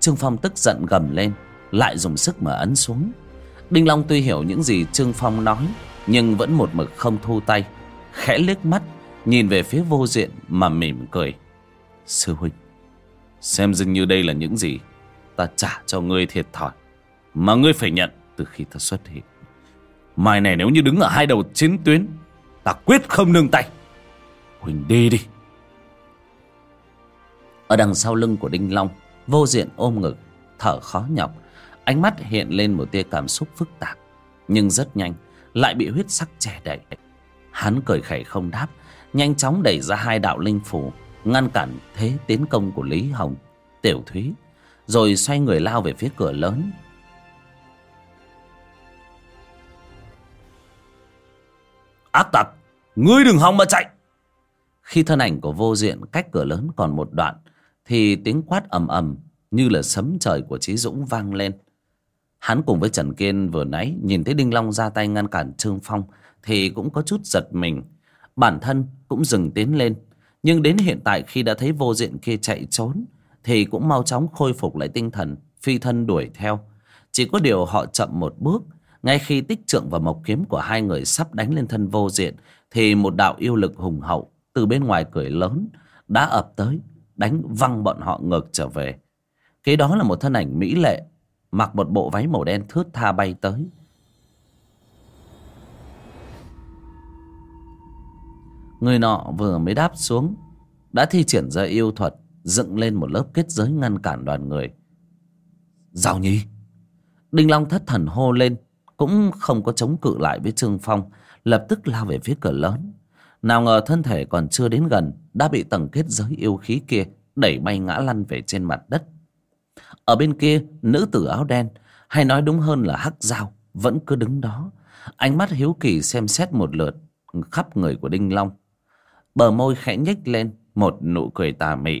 Speaker 1: Trương Phong tức giận gầm lên, lại dùng sức mà ấn xuống. Đinh Long tuy hiểu những gì Trương Phong nói, nhưng vẫn một mực không thu tay, khẽ liếc mắt, nhìn về phía vô diện mà mỉm cười. Sư huynh, xem dường như đây là những gì ta trả cho ngươi thiệt thòi, mà ngươi phải nhận từ khi ta xuất hiện. Mai này nếu như đứng ở hai đầu chiến tuyến, ta quyết không nương tay. Huỳnh đi đi. Ở đằng sau lưng của Đinh Long, vô diện ôm ngực, thở khó nhọc, ánh mắt hiện lên một tia cảm xúc phức tạp, nhưng rất nhanh lại bị huyết sắc che đậy. Hắn cười khẩy không đáp, nhanh chóng đẩy ra hai đạo linh phủ, ngăn cản thế tiến công của Lý Hồng, Tiểu Thúy, rồi xoay người lao về phía cửa lớn.
Speaker 2: Ác tặc, ngươi đừng hòng mà chạy.
Speaker 1: Khi thân ảnh của vô diện cách cửa lớn còn một đoạn, thì tiếng quát ầm ầm như là sấm trời của Chí Dũng vang lên. Hắn cùng với Trần Kiên vừa nãy nhìn thấy Đinh Long ra tay ngăn cản Trương Phong thì cũng có chút giật mình. Bản thân cũng dừng tiến lên. Nhưng đến hiện tại khi đã thấy vô diện kia chạy trốn thì cũng mau chóng khôi phục lại tinh thần, phi thân đuổi theo. Chỉ có điều họ chậm một bước. Ngay khi tích trượng và mộc kiếm của hai người sắp đánh lên thân vô diện thì một đạo yêu lực hùng hậu từ bên ngoài cười lớn đã ập tới đánh văng bọn họ ngược trở về. Kế đó là một thân ảnh mỹ lệ mặc một bộ váy màu đen thướt tha bay tới. Người nọ vừa mới đáp xuống, đã thi triển ra yêu thuật, dựng lên một lớp kết giới ngăn cản đoàn người. Giao nhi! Đinh Long thất thần hô lên, cũng không có chống cự lại với Trương Phong, lập tức lao về phía cửa lớn. Nào ngờ thân thể còn chưa đến gần, đã bị tầng kết giới yêu khí kia đẩy bay ngã lăn về trên mặt đất. Ở bên kia, nữ tử áo đen, hay nói đúng hơn là hắc dao, vẫn cứ đứng đó. Ánh mắt hiếu kỳ xem xét một lượt khắp người của Đinh Long. Bờ môi khẽ nhếch lên một nụ cười tà mị.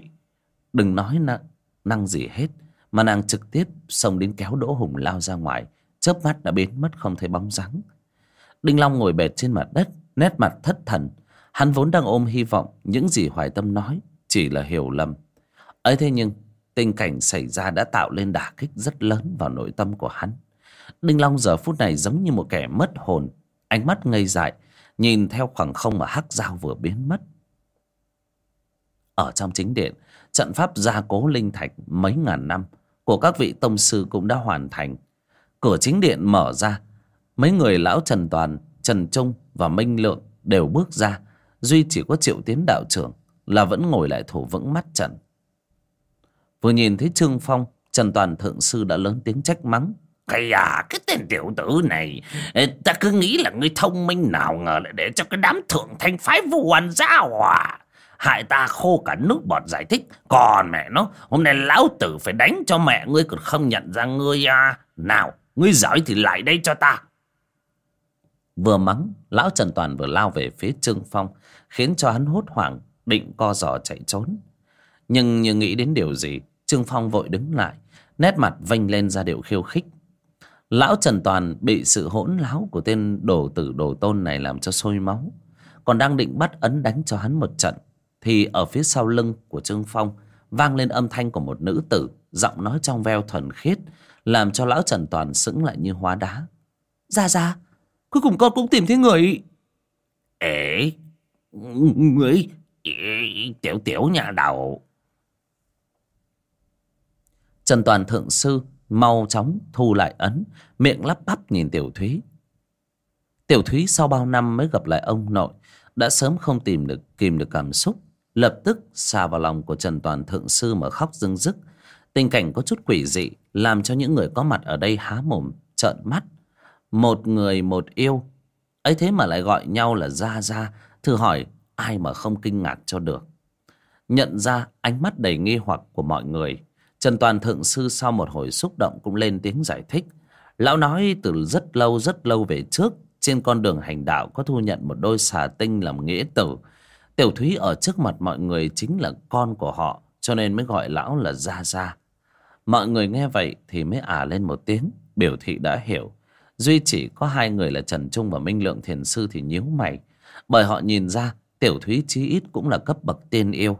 Speaker 1: Đừng nói năng, năng gì hết, mà nàng trực tiếp xông đến kéo Đỗ Hùng lao ra ngoài, chớp mắt đã biến mất không thấy bóng dáng. Đinh Long ngồi bệt trên mặt đất, nét mặt thất thần. Hắn vốn đang ôm hy vọng những gì Hoài Tâm nói chỉ là hiểu lầm. ấy thế nhưng tình cảnh xảy ra đã tạo lên đả kích rất lớn vào nội tâm của hắn. Đinh Long giờ phút này giống như một kẻ mất hồn, ánh mắt ngây dại, nhìn theo khoảng không mà hắc dao vừa biến mất. ở trong chính điện trận pháp gia cố linh thạch mấy ngàn năm của các vị tông sư cũng đã hoàn thành cửa chính điện mở ra mấy người lão trần toàn trần trung và minh lượng đều bước ra duy chỉ có triệu tiến đạo trưởng là vẫn ngồi lại thủ vững mắt trận vừa nhìn thấy trương phong trần toàn thượng sư đã lớn tiếng trách mắng.
Speaker 2: Cái à cái tên tiểu tử này ta cứ nghĩ là người thông minh nào ngờ lại để cho cái đám thượng thanh phái vu oan ra hòa. Hại ta khô cả nước bọt giải thích. Còn mẹ nó hôm nay lão tử phải đánh cho mẹ ngươi còn không nhận ra ngươi à. Nào ngươi giỏi thì lại đây cho ta.
Speaker 1: Vừa mắng lão trần toàn vừa lao về phía trương phong khiến cho hắn hốt hoảng định co giò chạy trốn. Nhưng như nghĩ đến điều gì trương phong vội đứng lại nét mặt vênh lên ra điệu khiêu khích. Lão trần toàn bị sự hỗn láo của tên đồ tử đồ tôn này làm cho sôi máu còn đang định bắt ấn đánh cho hắn một trận thì ở phía sau lưng của trương phong vang lên âm thanh của một nữ tử giọng nói trong veo thuần khiết làm cho lão trần toàn sững lại như hóa đá. Ra ra cuối cùng con cũng tìm thấy người.
Speaker 2: Ế người tiểu tiểu nhà đầu
Speaker 1: trần toàn thượng sư mau chóng thu lại ấn, miệng lắp bắp nhìn tiểu thúy. Tiểu thúy sau bao năm mới gặp lại ông nội, đã sớm không tìm được, kìm được cảm xúc, lập tức xà vào lòng của trần toàn thượng sư mà khóc rưng rức. Tình cảnh có chút quỷ dị, làm cho những người có mặt ở đây há mồm, trợn mắt. Một người một yêu, ấy thế mà lại gọi nhau là gia gia, thử hỏi ai mà không kinh ngạc cho được. Nhận ra ánh mắt đầy nghi hoặc của mọi người trần toàn thượng sư sau một hồi xúc động cũng lên tiếng giải thích. Lão nói từ rất lâu rất lâu về trước, trên con đường hành đạo có thu nhận một đôi xà tinh làm nghĩa tử. Tiểu thúy ở trước mặt mọi người chính là con của họ, cho nên mới gọi lão là gia gia. Mọi người nghe vậy thì mới ả lên một tiếng, biểu thị đã hiểu. Duy chỉ có hai người là trần trung và minh lượng thiền sư thì nhíu mày. Bởi họ nhìn ra, tiểu thúy chí ít cũng là cấp bậc tiên yêu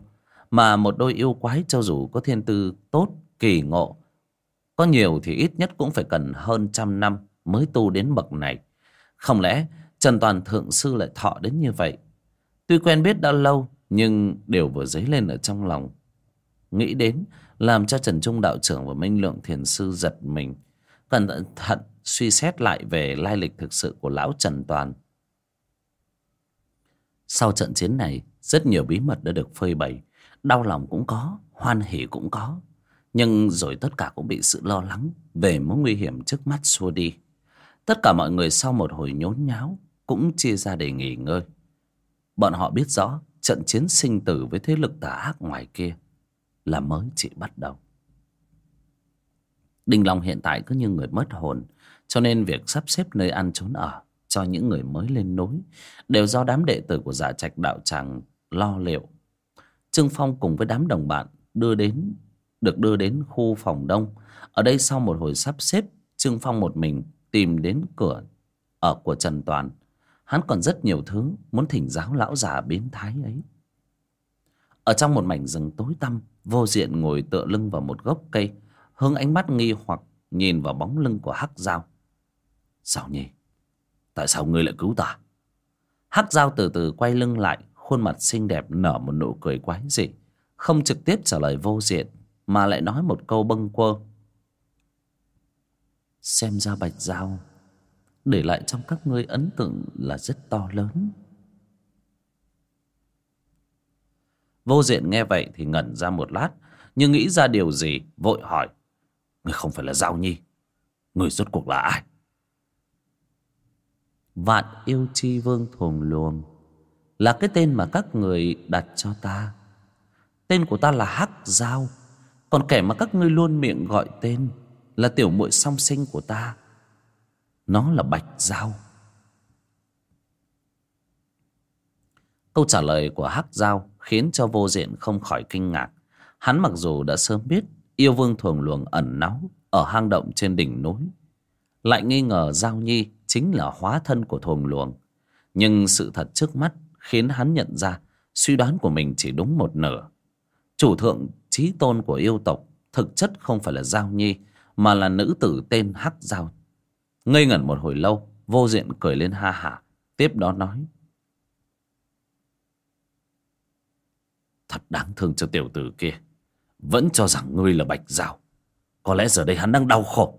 Speaker 1: mà một đôi yêu quái cho dù có thiên tư tốt, kỳ ngộ, có nhiều thì ít nhất cũng phải cần hơn trăm năm mới tu đến bậc này. Không lẽ trần toàn thượng sư lại thọ đến như vậy? Tuy quen biết đã lâu, nhưng đều vừa dấy lên ở trong lòng, nghĩ đến làm cho trần trung đạo trưởng và minh lượng thiền sư giật mình. Cẩn thận suy xét lại về lai lịch thực sự của lão trần toàn. Sau trận chiến này, rất nhiều bí mật đã được phơi bày đau lòng cũng có, hoan hỉ cũng có. Nhưng rồi tất cả cũng bị sự lo lắng về mối nguy hiểm trước mắt xua đi. Tất cả mọi người sau một hồi nhốn nháo cũng chia ra để nghỉ ngơi. Bọn họ biết rõ trận chiến sinh tử với thế lực tà ác ngoài kia là mới chỉ bắt đầu. Đinh long hiện tại cứ như người mất hồn, cho nên việc sắp xếp nơi ăn trốn ở cho những người mới lên núi đều do đám đệ tử của giả trạch đạo tràng lo liệu trương phong cùng với đám đồng bạn đưa đến, được đưa đến khu phòng đông. Ở đây sau một hồi sắp xếp, trương phong một mình tìm đến cửa ở của trần toàn. Hắn còn rất nhiều thứ muốn thỉnh giáo lão già biến thái ấy. Ở trong một mảnh rừng tối tăm, vô diện ngồi tựa lưng vào một gốc cây, hướng ánh mắt nghi hoặc nhìn vào bóng lưng của hắc Giao. sao nhỉ? Tại sao ngươi lại cứu ta? Hắc Giao từ từ quay lưng lại khuôn mặt xinh đẹp nở một nụ cười quái dị, không trực tiếp trả lời vô diện, mà lại nói một câu bâng quơ. Xem ra bạch dao để lại trong các ngươi ấn tượng là rất to lớn. Vô diện nghe vậy thì ngẩn ra một lát, nhưng nghĩ ra điều gì, vội hỏi người không phải là giao nhi? Người rốt cuộc là ai? Vạn yêu chi vương thùng luồng là cái tên mà các người đặt cho ta. Tên của ta là hắc giao, còn kẻ mà các ngươi luôn miệng gọi tên là tiểu muội song sinh của ta. Nó là bạch giao. Câu trả lời của hắc giao khiến cho vô diện không khỏi kinh ngạc. Hắn mặc dù đã sớm biết yêu vương thuồng luồng ẩn náu ở hang động trên đỉnh núi, lại nghi ngờ giao nhi chính là hóa thân của thuồng luồng. Nhưng sự thật trước mắt khiến hắn nhận ra suy đoán của mình chỉ đúng một nửa. Chủ thượng trí tôn của yêu tộc thực chất không phải là giao nhi, mà là nữ tử tên hắc giao. Ngây ngẩn một hồi lâu, vô diện cười lên ha hả, tiếp đó nói. Thật đáng thương cho tiểu tử kia, Vẫn cho rằng ngươi là Bạch Giao. Có lẽ giờ đây hắn đang đau khổ.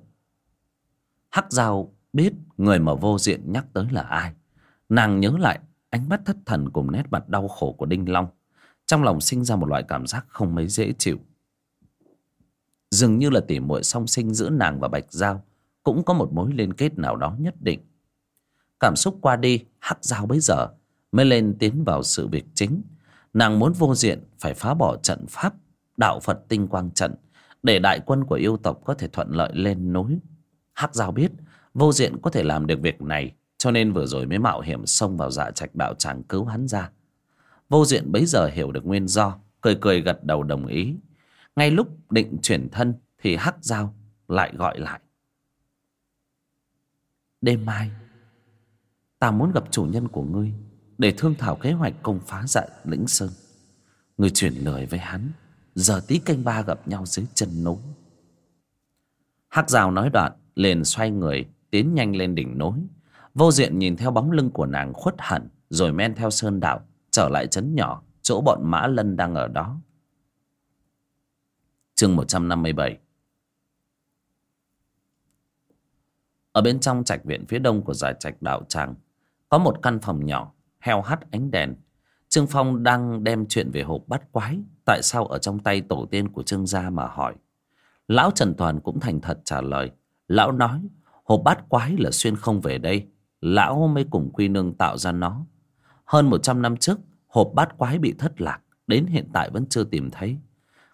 Speaker 1: Hắc Giao biết người mà vô diện nhắc tới là ai. Nàng nhớ lại ánh mắt thất thần cùng nét mặt đau khổ của Đinh Long, Trong lòng sinh ra một loại cảm giác không mấy dễ chịu. Dường như là tỉ muội song sinh giữa nàng và Bạch Giao Cũng có một mối liên kết nào đó nhất định. Cảm xúc qua đi, Hắc Giao bấy giờ Mới lên tiến vào sự việc chính. Nàng muốn vô diện phải phá bỏ trận pháp, Đạo Phật tinh quang trận, Để đại quân của yêu tộc có thể thuận lợi lên núi. Hắc Giao biết Vô diện có thể làm được việc này cho nên vừa rồi mới mạo hiểm xông vào dạ trạch đạo tràng cứu hắn ra. Vô diện bấy giờ hiểu được nguyên do, Cười cười gật đầu đồng ý. Ngay lúc định chuyển thân Thì Hắc Giao lại gọi lại. Đêm mai, Ta muốn gặp chủ nhân của ngươi Để thương thảo kế hoạch công phá dạ lĩnh sơn. Ngươi chuyển lời với hắn, Giờ tí canh ba gặp nhau dưới chân núi. Hắc Giao nói đoạn, liền xoay người, tiến nhanh lên đỉnh núi vô diện nhìn theo bóng lưng của nàng khuất hẳn, rồi men theo sơn đạo, trở lại trấn nhỏ, chỗ bọn mã lân đang ở đó. Chương một trăm năm mươi bảy. Ở bên trong trạch viện phía đông của giải trạch đạo tràng, có một căn phòng nhỏ, heo hắt ánh đèn. Trương phong đang đem chuyện về hộp bắt quái, tại sao ở trong tay tổ tiên của trương gia mà hỏi. Lão trần toàn cũng thành thật trả lời. Lão nói, hộp bát quái là xuyên không về đây Lão mới cùng Quy Nương tạo ra nó. Hơn một trăm năm trước, Hộp bát quái bị thất lạc, Đến hiện tại vẫn chưa tìm thấy.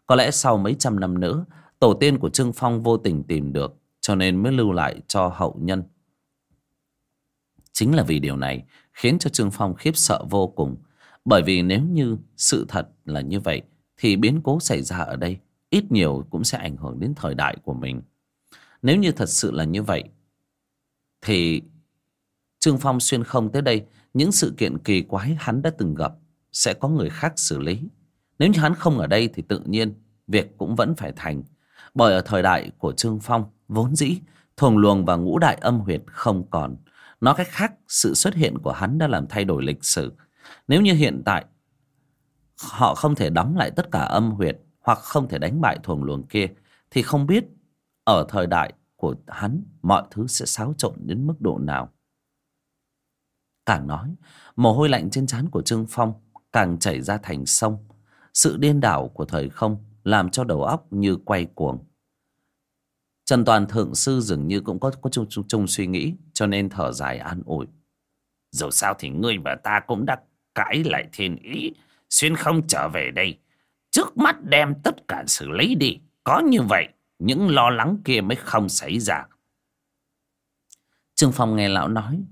Speaker 1: Có lẽ sau mấy trăm năm nữa, Tổ tiên của Trương Phong vô tình tìm được, Cho nên mới lưu lại cho hậu nhân. Chính là vì điều này Khiến cho Trương Phong khiếp sợ vô cùng. Bởi vì nếu như sự thật là như vậy, Thì biến cố xảy ra ở đây Ít nhiều cũng sẽ ảnh hưởng đến thời đại của mình. Nếu như thật sự là như vậy, Thì Trương Phong xuyên không tới đây, Những sự kiện kỳ quái hắn đã từng gặp Sẽ có người khác xử lý. Nếu như hắn không ở đây thì tự nhiên Việc cũng vẫn phải thành, Bởi ở thời đại của Trương Phong, Vốn dĩ thuồng luồng và ngũ đại âm huyệt không còn. Nói cách khác, Sự xuất hiện của hắn đã làm thay đổi lịch sử. Nếu như hiện tại Họ không thể đóng lại tất cả âm huyệt Hoặc không thể đánh bại thuồng luồng kia, Thì không biết ở thời đại của hắn mọi thứ sẽ xáo trộn đến mức độ nào càng nói. Mồ hôi lạnh trên trán của trương phong càng chảy ra thành sông. Sự điên đảo của thời không làm cho đầu óc như quay cuồng. Trần toàn thượng sư dường như cũng có có chung, chung, chung suy nghĩ cho nên thở dài an ủi. Dù sao thì ngươi và ta cũng đã cãi lại thiên ý xuyên không trở về đây. Trước mắt đem tất cả xử lý đi. Có như vậy những lo lắng kia mới không xảy ra. Trương phong nghe lão nói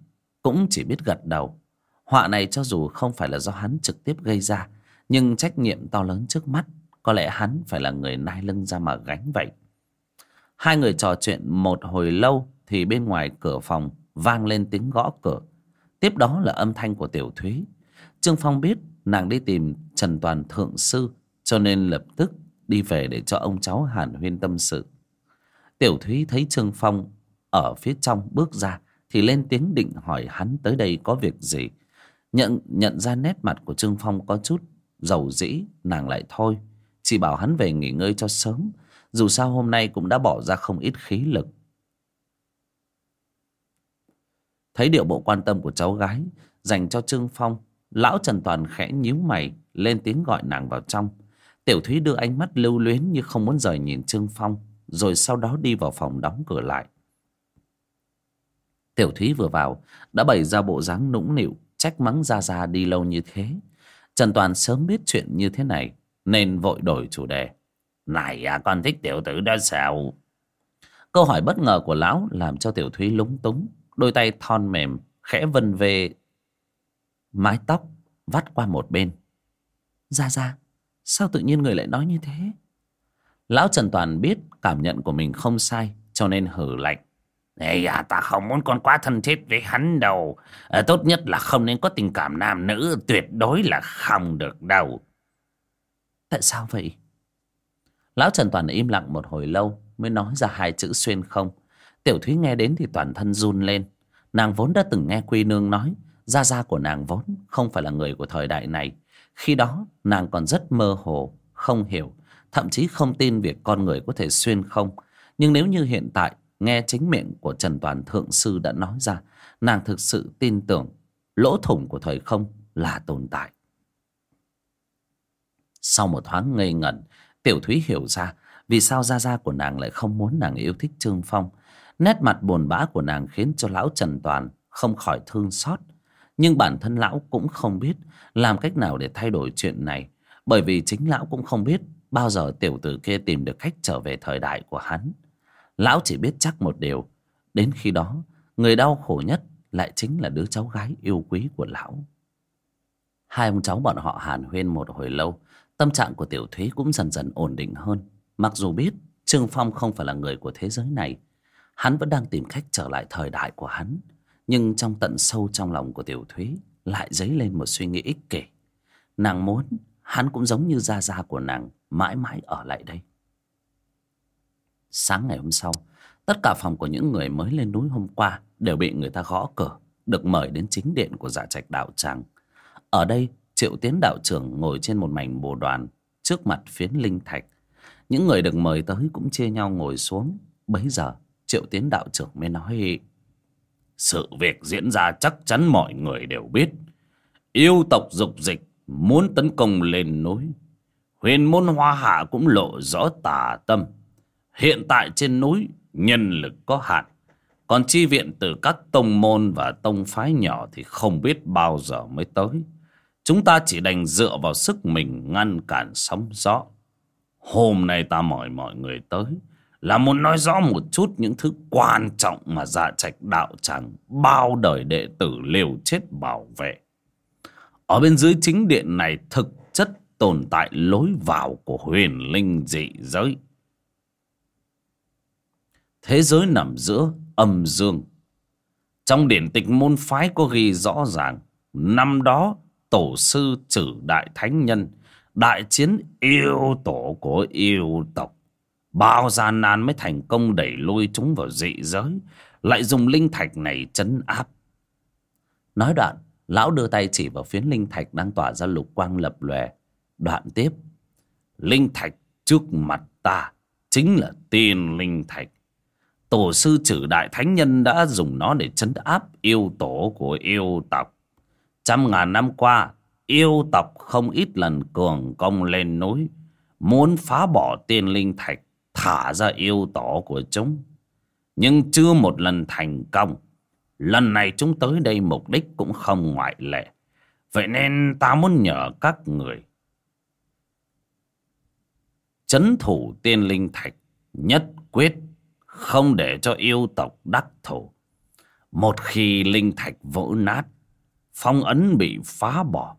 Speaker 1: cũng chỉ biết gật đầu. Họa này cho dù không phải là do hắn trực tiếp gây ra, nhưng trách nhiệm to lớn trước mắt, có lẽ hắn phải là người nai lưng ra mà gánh vậy. Hai người trò chuyện một hồi lâu thì bên ngoài cửa phòng vang lên tiếng gõ cửa. Tiếp đó là âm thanh của tiểu thúy. Trương phong biết nàng đi tìm trần toàn thượng sư, cho nên lập tức đi về để cho ông cháu hàn huyên tâm sự. Tiểu thúy thấy trương phong ở phía trong bước ra thì lên tiếng định hỏi hắn tới đây có việc gì. Nhận nhận ra nét mặt của trương phong có chút dầu dĩ nàng lại thôi. Chỉ bảo hắn về nghỉ ngơi cho sớm dù sao hôm nay cũng đã bỏ ra không ít khí lực. Thấy điệu bộ quan tâm của cháu gái dành cho trương phong lão trần toàn khẽ nhíu mày lên tiếng gọi nàng vào trong. Tiểu Thúy đưa ánh mắt lưu luyến như không muốn rời nhìn Trương Phong, rồi sau đó đi vào phòng đóng cửa lại. Tiểu Thúy vừa vào, đã bày ra bộ dáng nũng nịu, trách mắng ra ra đi lâu như thế. Trần Toàn sớm biết chuyện như thế này, nên vội đổi chủ đề. Này à, con thích tiểu tử đó sao? Câu hỏi bất ngờ của lão làm cho Tiểu Thúy lúng túng, đôi tay thon mềm, khẽ vân về mái tóc, vắt qua một bên. Ra ra, Sao tự nhiên người lại nói như thế Lão Trần Toàn biết cảm nhận của mình không sai Cho nên hử lạnh Ê à ta không muốn con quá thân thiết với hắn đâu. À, Tốt nhất là không nên có tình cảm nam nữ Tuyệt đối là không được đâu. Tại sao vậy? Lão Trần Toàn im lặng một hồi lâu Mới nói ra hai chữ xuyên không. Tiểu Thúy nghe đến thì toàn thân run lên. Nàng vốn đã từng nghe Quy Nương nói Gia gia của nàng vốn không phải là người của thời đại này. Khi đó nàng còn rất mơ hồ không hiểu thậm chí không tin việc con người có thể xuyên không. Nhưng nếu như hiện tại nghe chính miệng của trần toàn thượng sư đã nói ra, nàng thực sự tin tưởng lỗ thủng của thời không là tồn tại. Sau một thoáng ngây ngẩn, tiểu thúy hiểu ra vì sao gia gia của nàng lại không muốn nàng yêu thích trương phong. Nét mặt buồn bã của nàng khiến cho lão trần toàn không khỏi thương xót. Nhưng bản thân lão cũng không biết làm cách nào để thay đổi chuyện này, bởi vì chính lão cũng không biết bao giờ tiểu tử kia tìm được cách trở về thời đại của hắn lão chỉ biết chắc một điều. Đến khi đó, người đau khổ nhất lại chính là đứa cháu gái yêu quý của lão. Hai ông cháu bọn họ hàn huyên một hồi lâu, tâm trạng của tiểu thúy cũng dần dần ổn định hơn. Mặc dù biết trương phong không phải là người của thế giới này, hắn vẫn đang tìm cách trở lại thời đại của hắn. Nhưng trong tận sâu trong lòng của tiểu thúy lại dấy lên một suy nghĩ ích kỷ. Nàng muốn, hắn cũng giống như gia gia của nàng, mãi mãi ở lại đây sáng ngày hôm sau, tất cả phòng của những người mới lên núi hôm qua đều bị người ta gõ cửa, được mời đến chính điện của dạ trạch đạo tràng. Ở đây, triệu tiến đạo trưởng ngồi trên một mảnh bồ đoàn trước mặt phiến linh thạch. Những người được mời tới cũng chia nhau ngồi xuống. Bấy giờ, triệu tiến đạo trưởng mới nói, sự việc diễn ra chắc chắn mọi người đều biết. Yêu tộc dục dịch muốn tấn công lên núi. Huyền môn hoa hạ cũng lộ rõ tà tâm hiện tại trên núi, nhân lực có hạn. Còn chi viện từ các tông môn và tông phái nhỏ thì không biết bao giờ mới tới. Chúng ta chỉ đành dựa vào sức mình ngăn cản sóng gió. Hôm nay ta mời mọi người tới là muốn nói rõ một chút những thứ quan trọng mà dạ trạch đạo tràng bao đời đệ tử liều chết bảo vệ. Ở bên dưới chính điện này thực chất tồn tại lối vào của huyền linh dị giới thế giới nằm giữa âm dương. Trong điển tịch môn phái có ghi rõ ràng, năm đó tổ sư trừ đại thánh nhân, đại chiến yêu tổ của yêu tộc, bao gian nan mới thành công đẩy lôi chúng vào dị giới, lại dùng linh thạch này chấn áp. Nói đoạn, lão đưa tay chỉ vào phiến linh thạch đang tỏa ra lục quang lập lòe. Đoạn tiếp, linh thạch trước mặt ta chính là tiên linh thạch tổ sư trừ đại thánh nhân đã dùng nó để chấn áp yêu tổ của yêu tộc. Trăm ngàn năm qua, yêu tộc không ít lần cường công lên núi, muốn phá bỏ tiên linh thạch, thả ra yêu tổ của chúng. Nhưng chưa một lần thành công. Lần này chúng tới đây mục đích cũng không ngoại lệ. Vậy nên ta muốn nhờ các người chấn thủ tiên linh thạch, nhất quyết không để cho yêu tộc đắc thủ một khi linh thạch vỡ nát, phong ấn bị phá bỏ,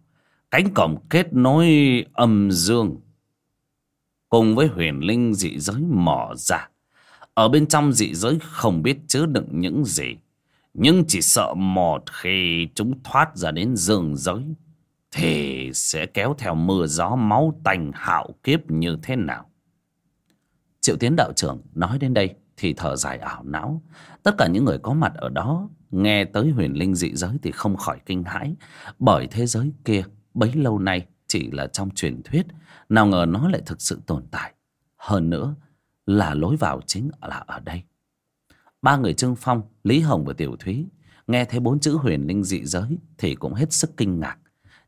Speaker 1: cánh cổng kết nối âm dương cùng với huyền linh dị giới mỏ ra. Ở bên trong dị giới không biết chứa đựng những gì, nhưng chỉ sợ một khi chúng thoát ra đến dương giới, thì sẽ kéo theo mưa gió máu tanh hạo kiếp như thế nào? Triệu tiến đạo trưởng nói đến đây thì thở dài ảo não. Tất cả những người có mặt ở đó nghe tới huyền linh dị giới thì không khỏi kinh hãi. Bởi thế giới kia bấy lâu nay chỉ là trong truyền thuyết, nào ngờ nó lại thực sự tồn tại. Hơn nữa, là lối vào chính là ở đây. Ba người trương phong, lý hồng và tiểu thúy nghe thấy bốn chữ huyền linh dị giới thì cũng hết sức kinh ngạc.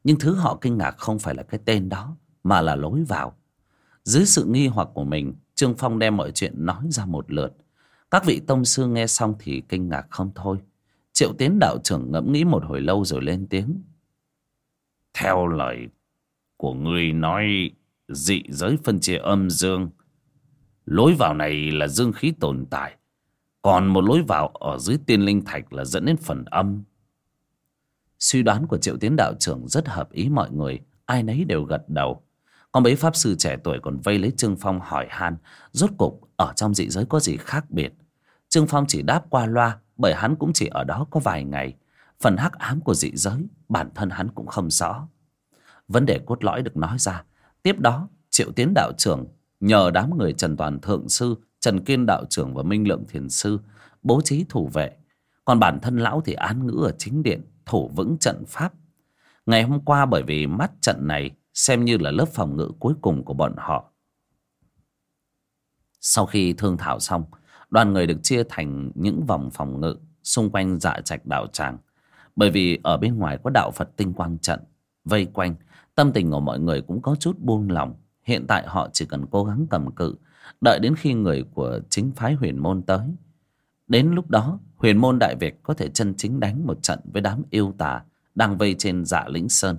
Speaker 1: Nhưng thứ họ kinh ngạc không phải là cái tên đó, mà là lối vào. Dưới sự nghi hoặc của mình trương phong đem mọi chuyện nói ra một lượt. Các vị tông sư nghe xong thì kinh ngạc không thôi. Triệu tiến đạo trưởng ngẫm nghĩ một hồi lâu rồi lên tiếng. Theo lời của người nói, dị giới phân chia âm dương. Lối vào này là dương khí tồn tại. Còn một lối vào ở dưới tiên linh thạch là dẫn đến phần âm. Suy đoán của triệu tiến đạo trưởng rất hợp ý mọi người. Ai nấy đều gật đầu. Có mấy pháp sư trẻ tuổi còn vây lấy trương phong hỏi han, rốt cục ở trong dị giới có gì khác biệt? Trương phong chỉ đáp qua loa, bởi hắn cũng chỉ ở đó có vài ngày. Phần hắc ám của dị giới, bản thân hắn cũng không rõ. Vấn đề cốt lõi được nói ra. Tiếp đó, triệu tiến đạo trưởng nhờ đám người trần toàn thượng sư, trần kiên đạo trưởng và minh lượng thiền sư bố trí thủ vệ. Còn bản thân lão thì án ngữ ở chính điện, thủ vững trận pháp. Ngày hôm qua bởi vì mắt trận này xem như là lớp phòng ngự cuối cùng của bọn họ. Sau khi thương thảo xong, đoàn người được chia thành những vòng phòng ngự xung quanh dạ trạch đạo tràng. Bởi vì ở bên ngoài có đạo phật tinh quang trận, vây quanh, tâm tình của mọi người cũng có chút buông lỏng. Hiện tại họ chỉ cần cố gắng cầm cự, đợi đến khi người của chính phái huyền môn tới. Đến lúc đó, huyền môn đại việt có thể chân chính đánh một trận với đám yêu tà đang vây trên dạ lĩnh sơn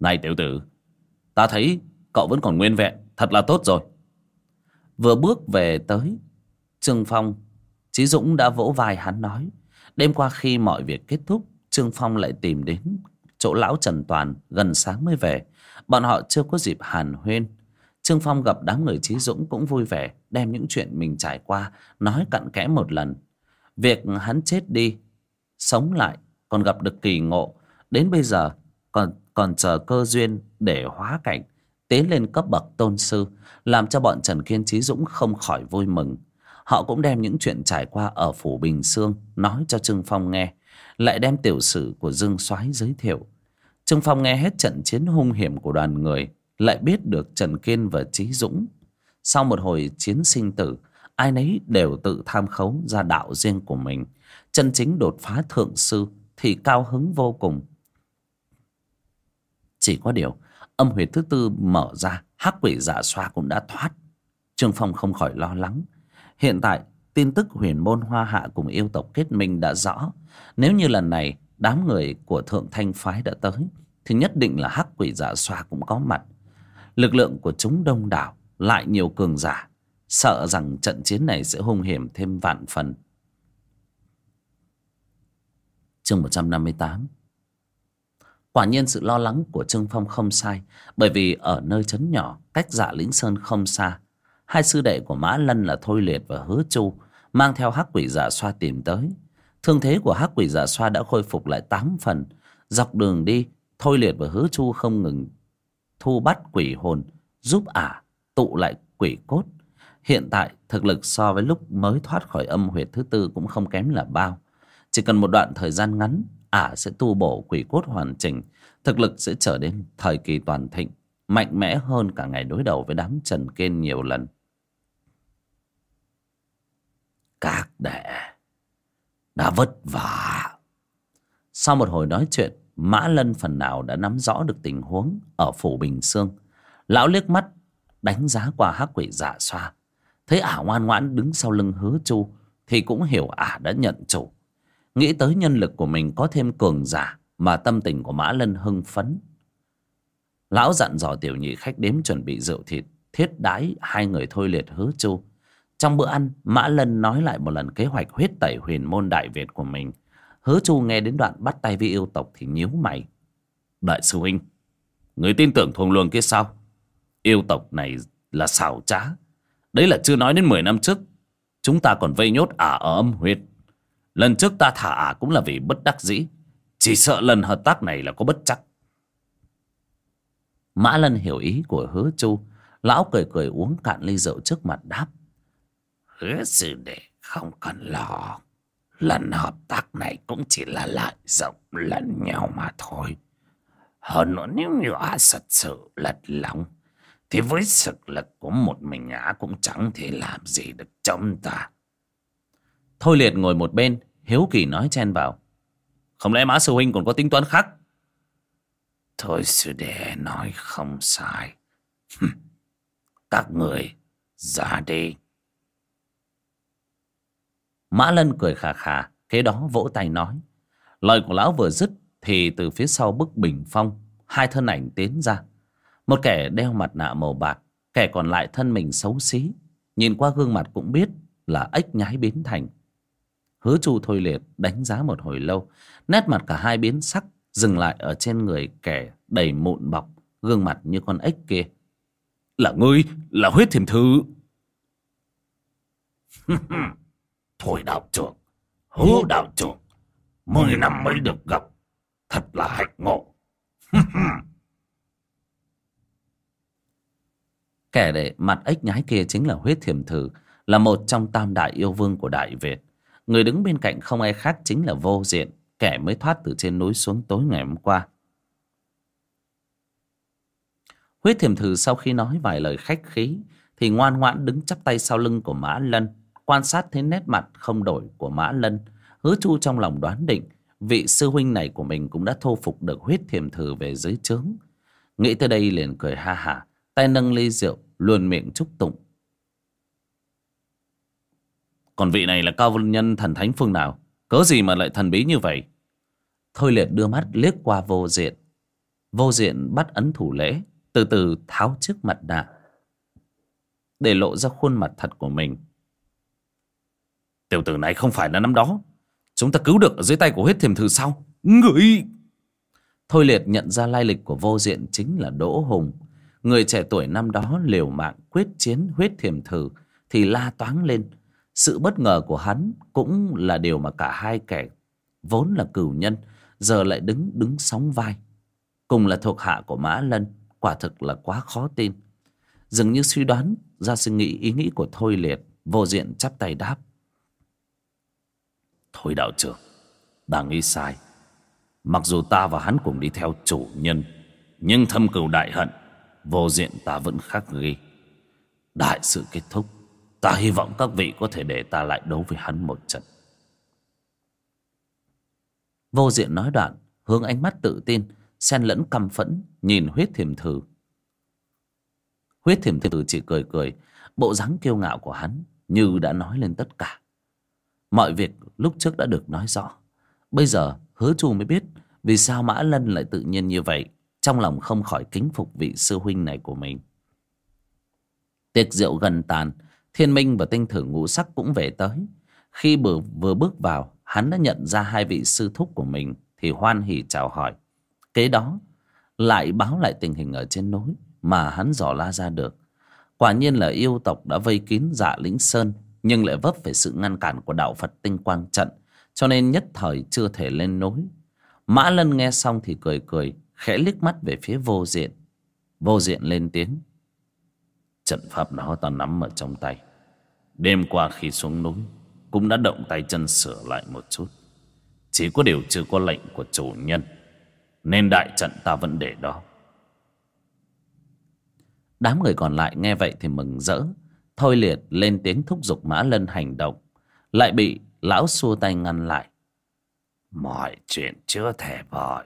Speaker 2: này, tiểu tử, ta thấy cậu vẫn còn nguyên vẹn, thật là tốt rồi.
Speaker 1: Vừa bước về tới trương phong, chí dũng đã vỗ vai hắn nói, đêm qua khi mọi việc kết thúc, trương phong lại tìm đến chỗ lão trần toàn gần sáng mới về. Bọn họ chưa có dịp hàn huyên. Trương phong gặp đám người chí dũng cũng vui vẻ, đem những chuyện mình trải qua nói cặn kẽ một lần. Việc hắn chết đi, sống lại còn gặp được kỳ ngộ. Đến bây giờ còn còn chờ cơ duyên để hóa cảnh tiến lên cấp bậc tôn sư, làm cho bọn trần kiên trí dũng không khỏi vui mừng. Họ cũng đem những chuyện trải qua ở phủ bình sương nói cho trương phong nghe, lại đem tiểu sử của dương soái giới thiệu. Trương phong nghe hết trận chiến hung hiểm của đoàn người, lại biết được trần kiên và trí dũng. Sau một hồi chiến sinh tử, ai nấy đều tự tham khấu ra đạo riêng của mình. Chân chính đột phá thượng sư thì cao hứng vô cùng. Chỉ có điều, âm huyệt thứ tư mở ra, hắc quỷ dạ xoa cũng đã thoát. Trương Phong không khỏi lo lắng. Hiện tại, tin tức huyền môn hoa hạ cùng yêu tộc kết minh đã rõ. Nếu như lần này, đám người của thượng thanh phái đã tới, thì nhất định là hắc quỷ dạ xoa cũng có mặt. Lực lượng của chúng đông đảo, lại nhiều cường giả. Sợ rằng trận chiến này sẽ hung hiểm thêm vạn phần. Chương 158 quả nhiên sự lo lắng của trương phong không sai, bởi vì ở nơi trấn nhỏ, cách dạ lĩnh sơn không xa. Hai sư đệ của mã lân là thôi liệt và hứa chu, mang theo hắc quỷ giả xoa tìm tới. Thương thế của hắc quỷ giả xoa đã khôi phục lại tám phần. Dọc đường đi, thôi liệt và hứa chu không ngừng thu bắt quỷ hồn, giúp ả tụ lại quỷ cốt. Hiện tại, thực lực so với lúc mới thoát khỏi âm huyệt thứ tư cũng không kém là bao. Chỉ cần một đoạn thời gian ngắn ả sẽ tu bổ quỷ cốt hoàn chỉnh. Thực lực sẽ trở đến thời kỳ toàn thịnh, mạnh mẽ hơn cả ngày đối đầu với đám trần kiên nhiều lần. Các đệ, đã vất vả. Sau một hồi nói chuyện, mã lân phần nào đã nắm rõ được tình huống ở phủ bình sương. Lão liếc mắt, đánh giá qua hắc quỷ dạ xoa. Thấy ả ngoan ngoãn đứng sau lưng hứa chu, thì cũng hiểu ả đã nhận chủ nghĩ tới nhân lực của mình có thêm cường giả mà tâm tình của mã lân hưng phấn. Lão dặn dò tiểu nhị khách đếm chuẩn bị rượu thịt, thiết đái hai người thôi liệt hứa chu. Trong bữa ăn, mã lân nói lại một lần kế hoạch huyết tẩy huyền môn đại việt của mình. Hứa chu nghe đến đoạn bắt tay với yêu tộc thì nhíu mày. Đại sư huynh, người tin tưởng thuồng luồng kia sao? Yêu tộc này là xảo trá. Đấy là chưa nói đến mười năm trước. Chúng ta còn vây nhốt ả ở âm huyệt lần trước ta thả ả cũng là vì bất đắc dĩ. Chỉ sợ lần hợp tác này là có bất chắc. Mã lân hiểu ý của hứa chu. Lão cười cười uống cạn ly rượu trước mặt đáp. Hứa sư đệ, không cần lo. Lần hợp tác này cũng chỉ là lại rộng lẫn nhau mà thôi. Hơn nữa nếu như ả thật sự lật lòng thì với sức lực của một mình ả cũng chẳng thể làm gì được chống ta. Thôi liệt ngồi một bên hiếu kỳ nói chen vào. Không lẽ mã sư huynh còn có tính toán khác? Thôi sư đệ nói không sai. Các người ra đi. Mã lân cười khà khà kế đó vỗ tay nói. Lời của lão vừa dứt thì từ phía sau bức bình phong hai thân ảnh tiến ra. Một kẻ đeo mặt nạ màu bạc kẻ còn lại thân mình xấu xí. Nhìn qua gương mặt cũng biết là ếch nhái biến thành hứa chu thôi liệt đánh giá một hồi lâu. Nét mặt cả hai biến sắc, dừng lại ở trên người kẻ đầy mụn bọc, gương mặt như con ếch kia. Là ngươi, là huyết thiềm thư. Thôi đạo trưởng, hứa đạo trưởng, mười năm mới được gặp. Thật là hạnh ngộ. Kẻ đệ mặt ếch nhái kia chính là huyết thiềm thử là một trong tam đại yêu vương của đại việt người đứng bên cạnh không ai khác chính là vô diện, kẻ mới thoát từ trên núi xuống tối ngày hôm qua. Huyết thiềm thử sau khi nói vài lời khách khí, thì ngoan ngoãn đứng chắp tay sau lưng của mã lân, quan sát thấy nét mặt không đổi của mã lân, hứa chu trong lòng đoán định, vị sư huynh này của mình cũng đã thu phục được huyết thiềm thử về dưới trướng. Nghĩ tới đây liền cười ha hả, tay nâng ly rượu, luồn miệng chúc tụng còn vị này là cao nhân thần thánh phương nào? Cớ gì mà lại thần bí như vậy? Thôi liệt đưa mắt liếc qua vô diện. Vô diện bắt ấn thủ lễ, từ từ tháo chiếc mặt nạ để lộ ra khuôn mặt thật của mình. Tiểu tử này không phải là năm đó. Chúng ta cứu được ở dưới tay của huyết thiềm thư sao? Người! Thôi liệt nhận ra lai lịch của vô diện chính là đỗ hùng. Người trẻ tuổi năm đó liều mạng quyết chiến huyết thiềm thử thì la toáng lên sự bất ngờ của hắn cũng là điều mà cả hai kẻ vốn là cửu nhân, giờ lại đứng đứng sóng vai. Cùng là thuộc hạ của mã lân, quả thực là quá khó tin. Dường như suy đoán ra suy nghĩ, ý nghĩ của thôi liệt, vô diện chắp tay đáp. Thôi đạo trưởng ta nghĩ sai. Mặc dù ta và hắn cùng đi theo chủ nhân, nhưng thâm cừu đại hận, vô diện ta vẫn khắc ghi. Đại sự kết thúc ta hy vọng các vị có thể để ta lại đấu với hắn một trận. Vô diện nói đoạn, hướng ánh mắt tự tin, xen lẫn căm phẫn, nhìn huyết thiềm thử. Huyết thiềm thử chỉ cười cười, bộ dáng kiêu ngạo của hắn như đã nói lên tất cả. Mọi việc lúc trước đã được nói rõ. Bây giờ, hứa chu mới biết vì sao mã lân lại tự nhiên như vậy, trong lòng không khỏi kính phục vị sư huynh này của mình. Tiệc rượu gần tàn thiên minh và tinh thử ngũ sắc cũng về tới. Khi vừa, vừa bước vào hắn đã nhận ra hai vị sư thúc của mình thì hoan hỉ chào hỏi. Kế đó lại báo lại tình hình ở trên núi mà hắn dò la ra được. Quả nhiên là yêu tộc đã vây kín dạ lĩnh sơn nhưng lại vấp phải sự ngăn cản của đạo phật tinh quang trận cho nên nhất thời chưa thể lên núi. Mã lân nghe xong thì cười cười khẽ liếc mắt về phía vô diện. Vô diện lên tiếng trận pháp đó ta nắm ở trong tay. Đêm qua khi xuống núi, cũng đã động tay chân sửa lại một chút. Chỉ có điều chưa có lệnh của chủ nhân, nên đại trận ta vẫn để đó. Đám người còn lại nghe vậy thì mừng rỡ, thôi liệt lên tiếng thúc giục mã lân hành động, lại bị lão xua tay ngăn lại. Mọi chuyện chưa thể vội.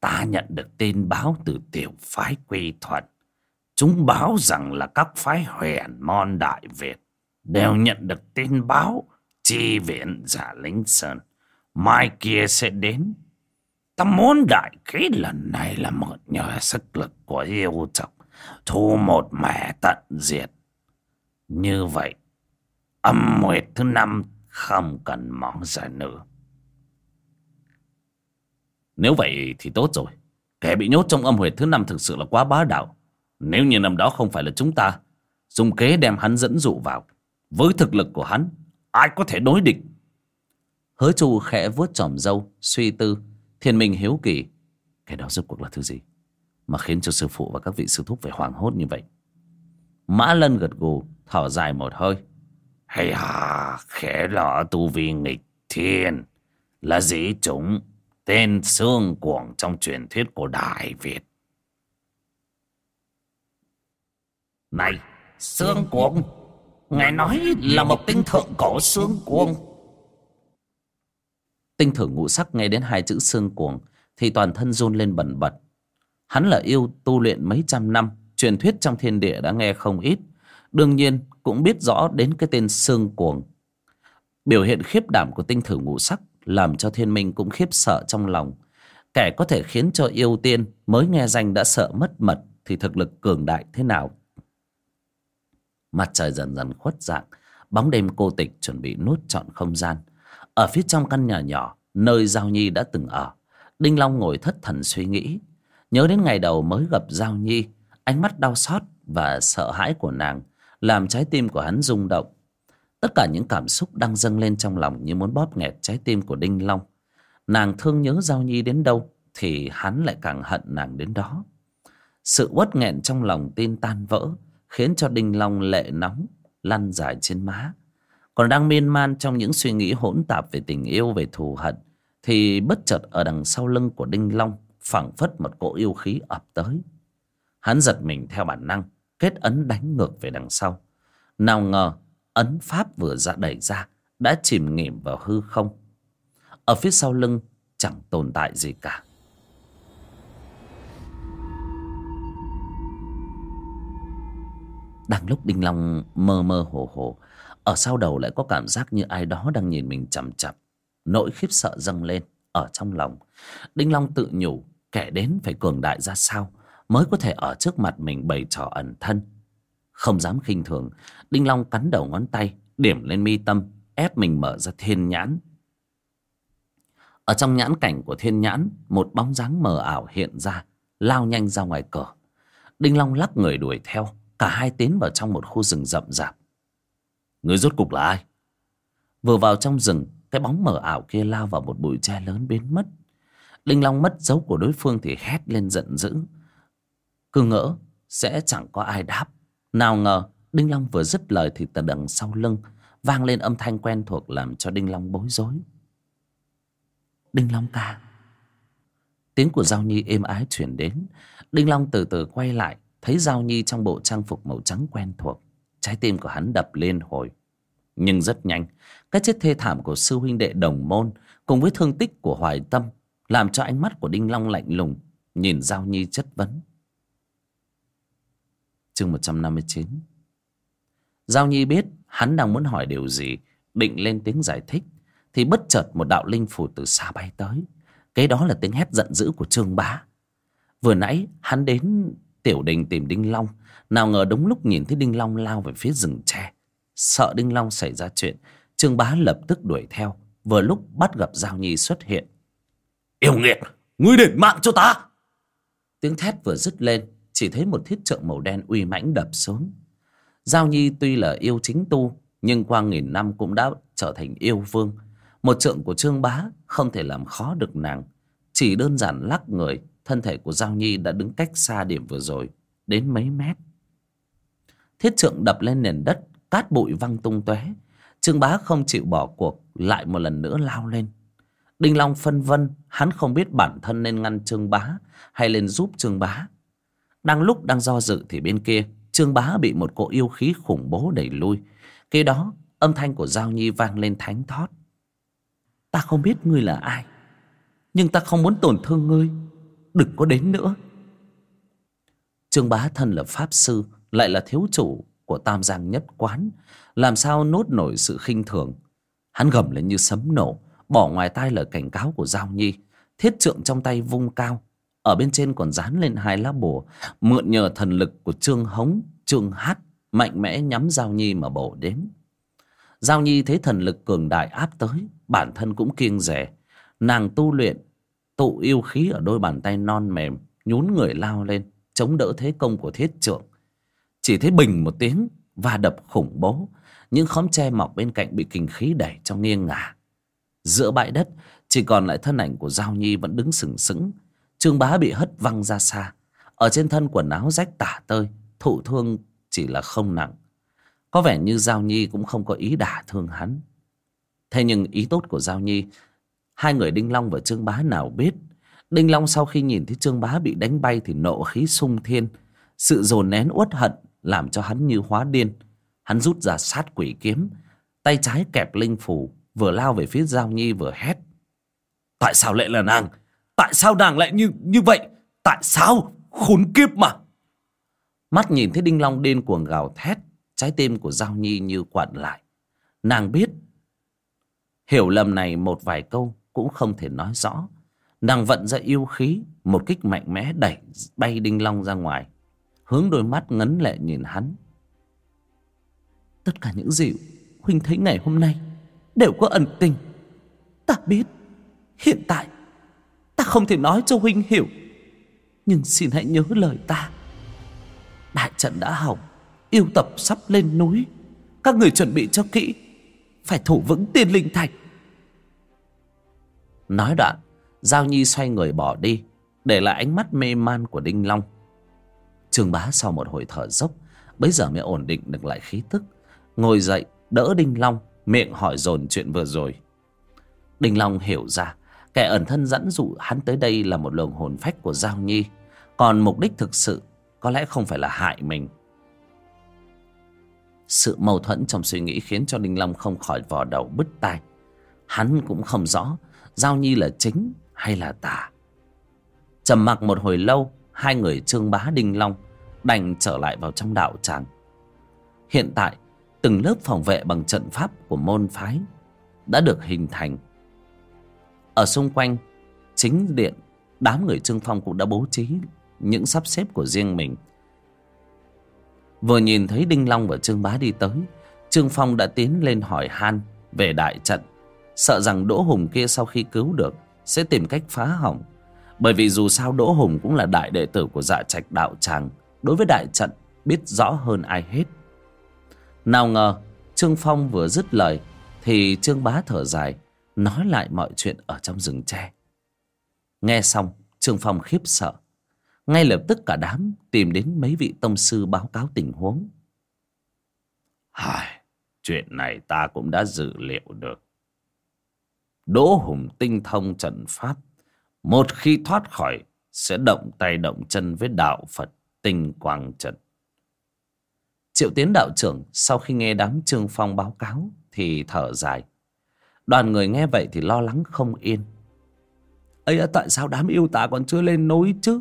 Speaker 1: Ta nhận được tin báo từ tiểu phái quy thuận chúng báo rằng là các phái huyền môn đại việt đều nhận được tin báo chi viện giả lính sơn. Mai kia sẽ đến. Ta muốn đại khí lần này là mượn nhờ sức lực của yêu tộc, thu một mẻ tận diệt. Như vậy, âm nguyệt thứ năm không cần mong ra nữa. Nếu vậy thì tốt rồi. Kẻ bị nhốt trong âm huyệt thứ năm thực sự là quá bá đạo nếu như năm đó không phải là chúng ta, dùng kế đem hắn dẫn dụ vào. Với thực lực của hắn, ai có thể đối địch? Hứa chu khẽ vuốt tròm râu, suy tư. Thiên minh hiếu kỳ. Cái đó rốt cuộc là thứ gì mà khiến cho sư phụ và các vị sư thúc phải hoảng hốt như vậy? Mã lân gật gù, thở dài một hơi. Hay hà khẽ lọ tu vi nghịch thiên. Là dĩ chúng tên xương cuồng trong truyền thuyết của đại việt. Này xương cuồng ngài nói là một tinh thượng cổ xương cuồng tinh thượng ngũ sắc nghe đến hai chữ xương cuồng thì toàn thân run lên bần bật. Hắn là yêu tu luyện mấy trăm năm, truyền thuyết trong thiên địa đã nghe không ít. Đương nhiên, cũng biết rõ đến cái tên xương cuồng biểu hiện khiếp đảm của tinh thử ngũ sắc làm cho thiên minh cũng khiếp sợ trong lòng. Kẻ có thể khiến cho yêu tiên mới nghe danh đã sợ mất mật thì thực lực cường đại thế nào? Mặt trời dần dần khuất dạng, bóng đêm cô tịch chuẩn bị nuốt trọn không gian. Ở phía trong căn nhà nhỏ, nơi giao nhi đã từng ở, đinh long ngồi thất thần suy nghĩ. Nhớ đến ngày đầu mới gặp giao nhi, ánh mắt đau xót và sợ hãi của nàng làm trái tim của hắn rung động. Tất cả những cảm xúc đang dâng lên trong lòng như muốn bóp nghẹt trái tim của đinh long. Nàng thương nhớ giao nhi đến đâu thì hắn lại càng hận nàng đến đó. Sự uất nghẹn trong lòng tin tan vỡ khiến cho đinh long lệ nóng, lăn dài trên má. Còn đang miên man trong những suy nghĩ hỗn tạp về tình yêu, về thù hận, thì bất chợt ở đằng sau lưng của đinh long phảng phất một cỗ yêu khí ập tới. Hắn giật mình theo bản năng, Kết ấn đánh ngược về đằng sau. Nào ngờ, ấn pháp vừa ra đẩy ra, Đã chìm nghỉm vào hư không. Ở phía sau lưng, Chẳng tồn tại gì cả. Đang lúc Đinh Long mơ mơ hồ hồ, Ở sau đầu lại có cảm giác như ai đó đang nhìn mình chằm chằm. Nỗi khiếp sợ dâng lên ở trong lòng. Đinh Long tự nhủ, Kẻ đến phải cường đại ra sao Mới có thể ở trước mặt mình bày trò ẩn thân? Không dám khinh thường, Đinh Long cắn đầu ngón tay, Điểm lên mi tâm, Ép mình mở ra thiên nhãn. Ở trong nhãn cảnh của thiên nhãn, Một bóng dáng mờ ảo hiện ra, Lao nhanh ra ngoài cửa. Đinh Long lắc người đuổi theo. Cả hai tiến vào trong một khu rừng rậm rạp. Người rốt cục là ai? Vừa vào trong rừng, Cái bóng mờ ảo kia lao vào một bụi tre lớn biến mất. Đinh Long mất dấu của đối phương thì hét lên giận dữ. Cứ ngỡ, sẽ chẳng có ai đáp. Nào ngờ, đinh long vừa dứt lời thì từ đằng sau lưng vang lên âm thanh quen thuộc làm cho đinh long bối rối. Đinh long ca. Tiếng của giao nhi êm ái chuyển đến. Đinh long từ từ quay lại thấy giao nhi trong bộ trang phục màu trắng quen thuộc. Trái tim của hắn đập lên hồi. Nhưng rất nhanh, cái chết thê thảm của sư huynh đệ đồng môn cùng với thương tích của hoài tâm làm cho ánh mắt của đinh long lạnh lùng, nhìn giao nhi chất vấn. Chương 159 Giao Nhi biết hắn đang muốn hỏi điều gì, Định lên tiếng giải thích, Thì bất chợt một đạo linh phù từ xa bay tới. Cái đó là tiếng hét giận dữ của Trương Bá. Vừa nãy hắn đến tiểu đình tìm Đinh Long. Nào ngờ đúng lúc nhìn thấy Đinh Long lao về phía rừng tre. Sợ Đinh Long xảy ra chuyện, Trương Bá lập tức đuổi theo. Vừa lúc bắt gặp Giao Nhi xuất hiện.
Speaker 2: Yêu nghiệt, Ngươi để mạng cho ta!
Speaker 1: Tiếng thét vừa dứt lên, chỉ thấy một thiết trượng màu đen uy mãnh đập xuống. Giao nhi tuy là yêu chính tu, nhưng qua nghìn năm cũng đã trở thành yêu vương. Một trượng của trương bá không thể làm khó được nàng. Chỉ đơn giản lắc người thân thể của giao nhi đã đứng cách xa điểm vừa rồi, đến mấy mét. Thiết trượng đập lên nền đất, cát bụi văng tung tóe. Trương bá không chịu bỏ cuộc, lại một lần nữa lao lên. Đinh long phân vân, hắn không biết bản thân nên ngăn trương bá hay lên giúp trương bá. Đang lúc đang do dự thì bên kia, Trương Bá bị một cỗ yêu khí khủng bố đẩy lui. Kế đó, âm thanh của Giao Nhi vang lên thánh thót. Ta không biết ngươi là ai, Nhưng ta không muốn tổn thương ngươi. Đừng có đến nữa. Trương Bá thân là Pháp Sư, Lại là thiếu chủ của Tam Giang nhất quán, Làm sao nốt nổi sự khinh thường? Hắn gầm lên như sấm nổ, Bỏ ngoài tai lời cảnh cáo của Giao Nhi, Thiết trượng trong tay vung cao, ở bên trên còn dán lên hai lá bùa, mượn nhờ thần lực của trương hống, trương hát mạnh mẽ nhắm giao nhi mà bổ đến. Giao nhi thấy thần lực cường đại áp tới, bản thân cũng kiêng rẻ. Nàng tu luyện tụ yêu khí ở đôi bàn tay non mềm, nhún người lao lên, chống đỡ thế công của thiết trượng chỉ thấy bình một tiếng và đập khủng bố, những khóm tre mọc bên cạnh bị kình khí đẩy cho nghiêng ngả. Giữa bãi đất, chỉ còn lại thân ảnh của giao nhi vẫn đứng sừng sững. Trương Bá bị hất văng ra xa. Ở trên thân quần áo rách tả tơi, Thụ thương chỉ là không nặng. Có vẻ như Giao Nhi cũng không có ý đả thương hắn. Thế nhưng ý tốt của Giao Nhi Hai người Đinh Long và Trương Bá nào biết Đinh Long sau khi nhìn thấy Trương Bá bị đánh bay Thì nộ khí sung thiên Sự dồn nén uất hận Làm cho hắn như hóa điên Hắn rút ra sát quỷ kiếm Tay trái kẹp linh phủ Vừa lao về phía Giao Nhi vừa hét Tại sao lại là nàng Tại sao nàng lại như như vậy? Tại sao? Khốn kiếp mà! Mắt nhìn thấy Đinh Long điên cuồng gào thét, trái tim của Giao Nhi như quặn lại. Nàng biết, hiểu lầm này một vài câu cũng không thể nói rõ. Nàng vận ra yêu khí, một kích mạnh mẽ đẩy bay Đinh Long ra ngoài. Hướng đôi mắt ngấn lệ nhìn hắn. Tất cả những gì Huynh thấy ngày hôm nay đều có ẩn tình. Ta biết, hiện tại Ta không thể nói cho huynh hiểu Nhưng xin hãy nhớ lời ta Đại trận đã hỏng Yêu tập sắp lên núi Các người chuẩn bị cho kỹ Phải thủ vững tiên linh thạch Nói đoạn, Giao Nhi xoay người bỏ đi, Để lại ánh mắt mê man của Đinh Long. Trường bá sau một hồi thở dốc, Bấy giờ mới ổn định được lại khí tức, Ngồi dậy, đỡ Đinh Long, Miệng hỏi dồn chuyện vừa rồi. Đinh Long hiểu ra, Kẻ ẩn thân dẫn dụ hắn tới đây là một luồng hồn phách của Giao Nhi, Còn mục đích thực sự có lẽ không phải là hại mình. Sự mâu thuẫn trong suy nghĩ khiến cho đinh long không khỏi vò đầu bứt tai. Hắn cũng không rõ giao nhi là chính hay là tà? Trầm mặc một hồi lâu, hai người trương bá đinh long đành trở lại vào trong đạo tràng. Hiện tại, từng lớp phòng vệ bằng trận pháp của môn phái đã được hình thành. Ở xung quanh, chính điện, đám người trương phong cũng đã bố trí những sắp xếp của riêng mình. Vừa nhìn thấy đinh long và trương bá đi tới, trương phong đã tiến lên hỏi han về đại trận sợ rằng đỗ hùng kia sau khi cứu được sẽ tìm cách phá hỏng. Bởi vì dù sao đỗ hùng cũng là đại đệ tử của dạ trạch đạo tràng đối với đại trận biết rõ hơn ai hết. Nào ngờ trương phong vừa dứt lời thì trương bá thở dài nói lại mọi chuyện ở trong rừng tre. Nghe xong trương phong khiếp sợ. Ngay lập tức cả đám tìm đến mấy vị tông sư báo cáo tình huống.
Speaker 2: Hài, chuyện này ta cũng đã dự liệu được đỗ hùng tinh thông trận pháp. Một khi thoát khỏi, sẽ động tay động chân với đạo phật tinh quang trận.
Speaker 1: Triệu tiến đạo trưởng, sau khi nghe đám trương phong báo cáo, thì thở dài. Đoàn người nghe vậy thì lo lắng không yên. Ấy tại sao đám yêu tả còn chưa lên núi chứ?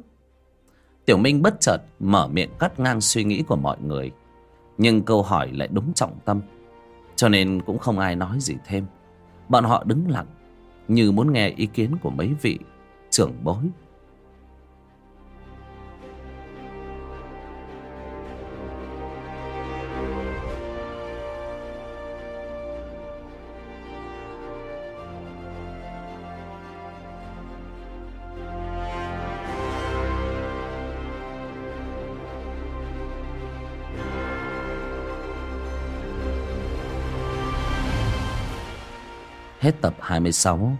Speaker 1: Tiểu minh bất chợt mở miệng cắt ngang suy nghĩ của mọi người. Nhưng câu hỏi lại đúng trọng tâm. Cho nên cũng không ai nói gì thêm. Bọn họ đứng lặng như muốn nghe ý kiến của mấy vị trưởng bối. Hết tập 26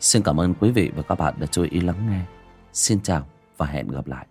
Speaker 1: Xin cảm ơn quý vị và các bạn đã chú ý lắng nghe. Xin chào và hẹn gặp lại.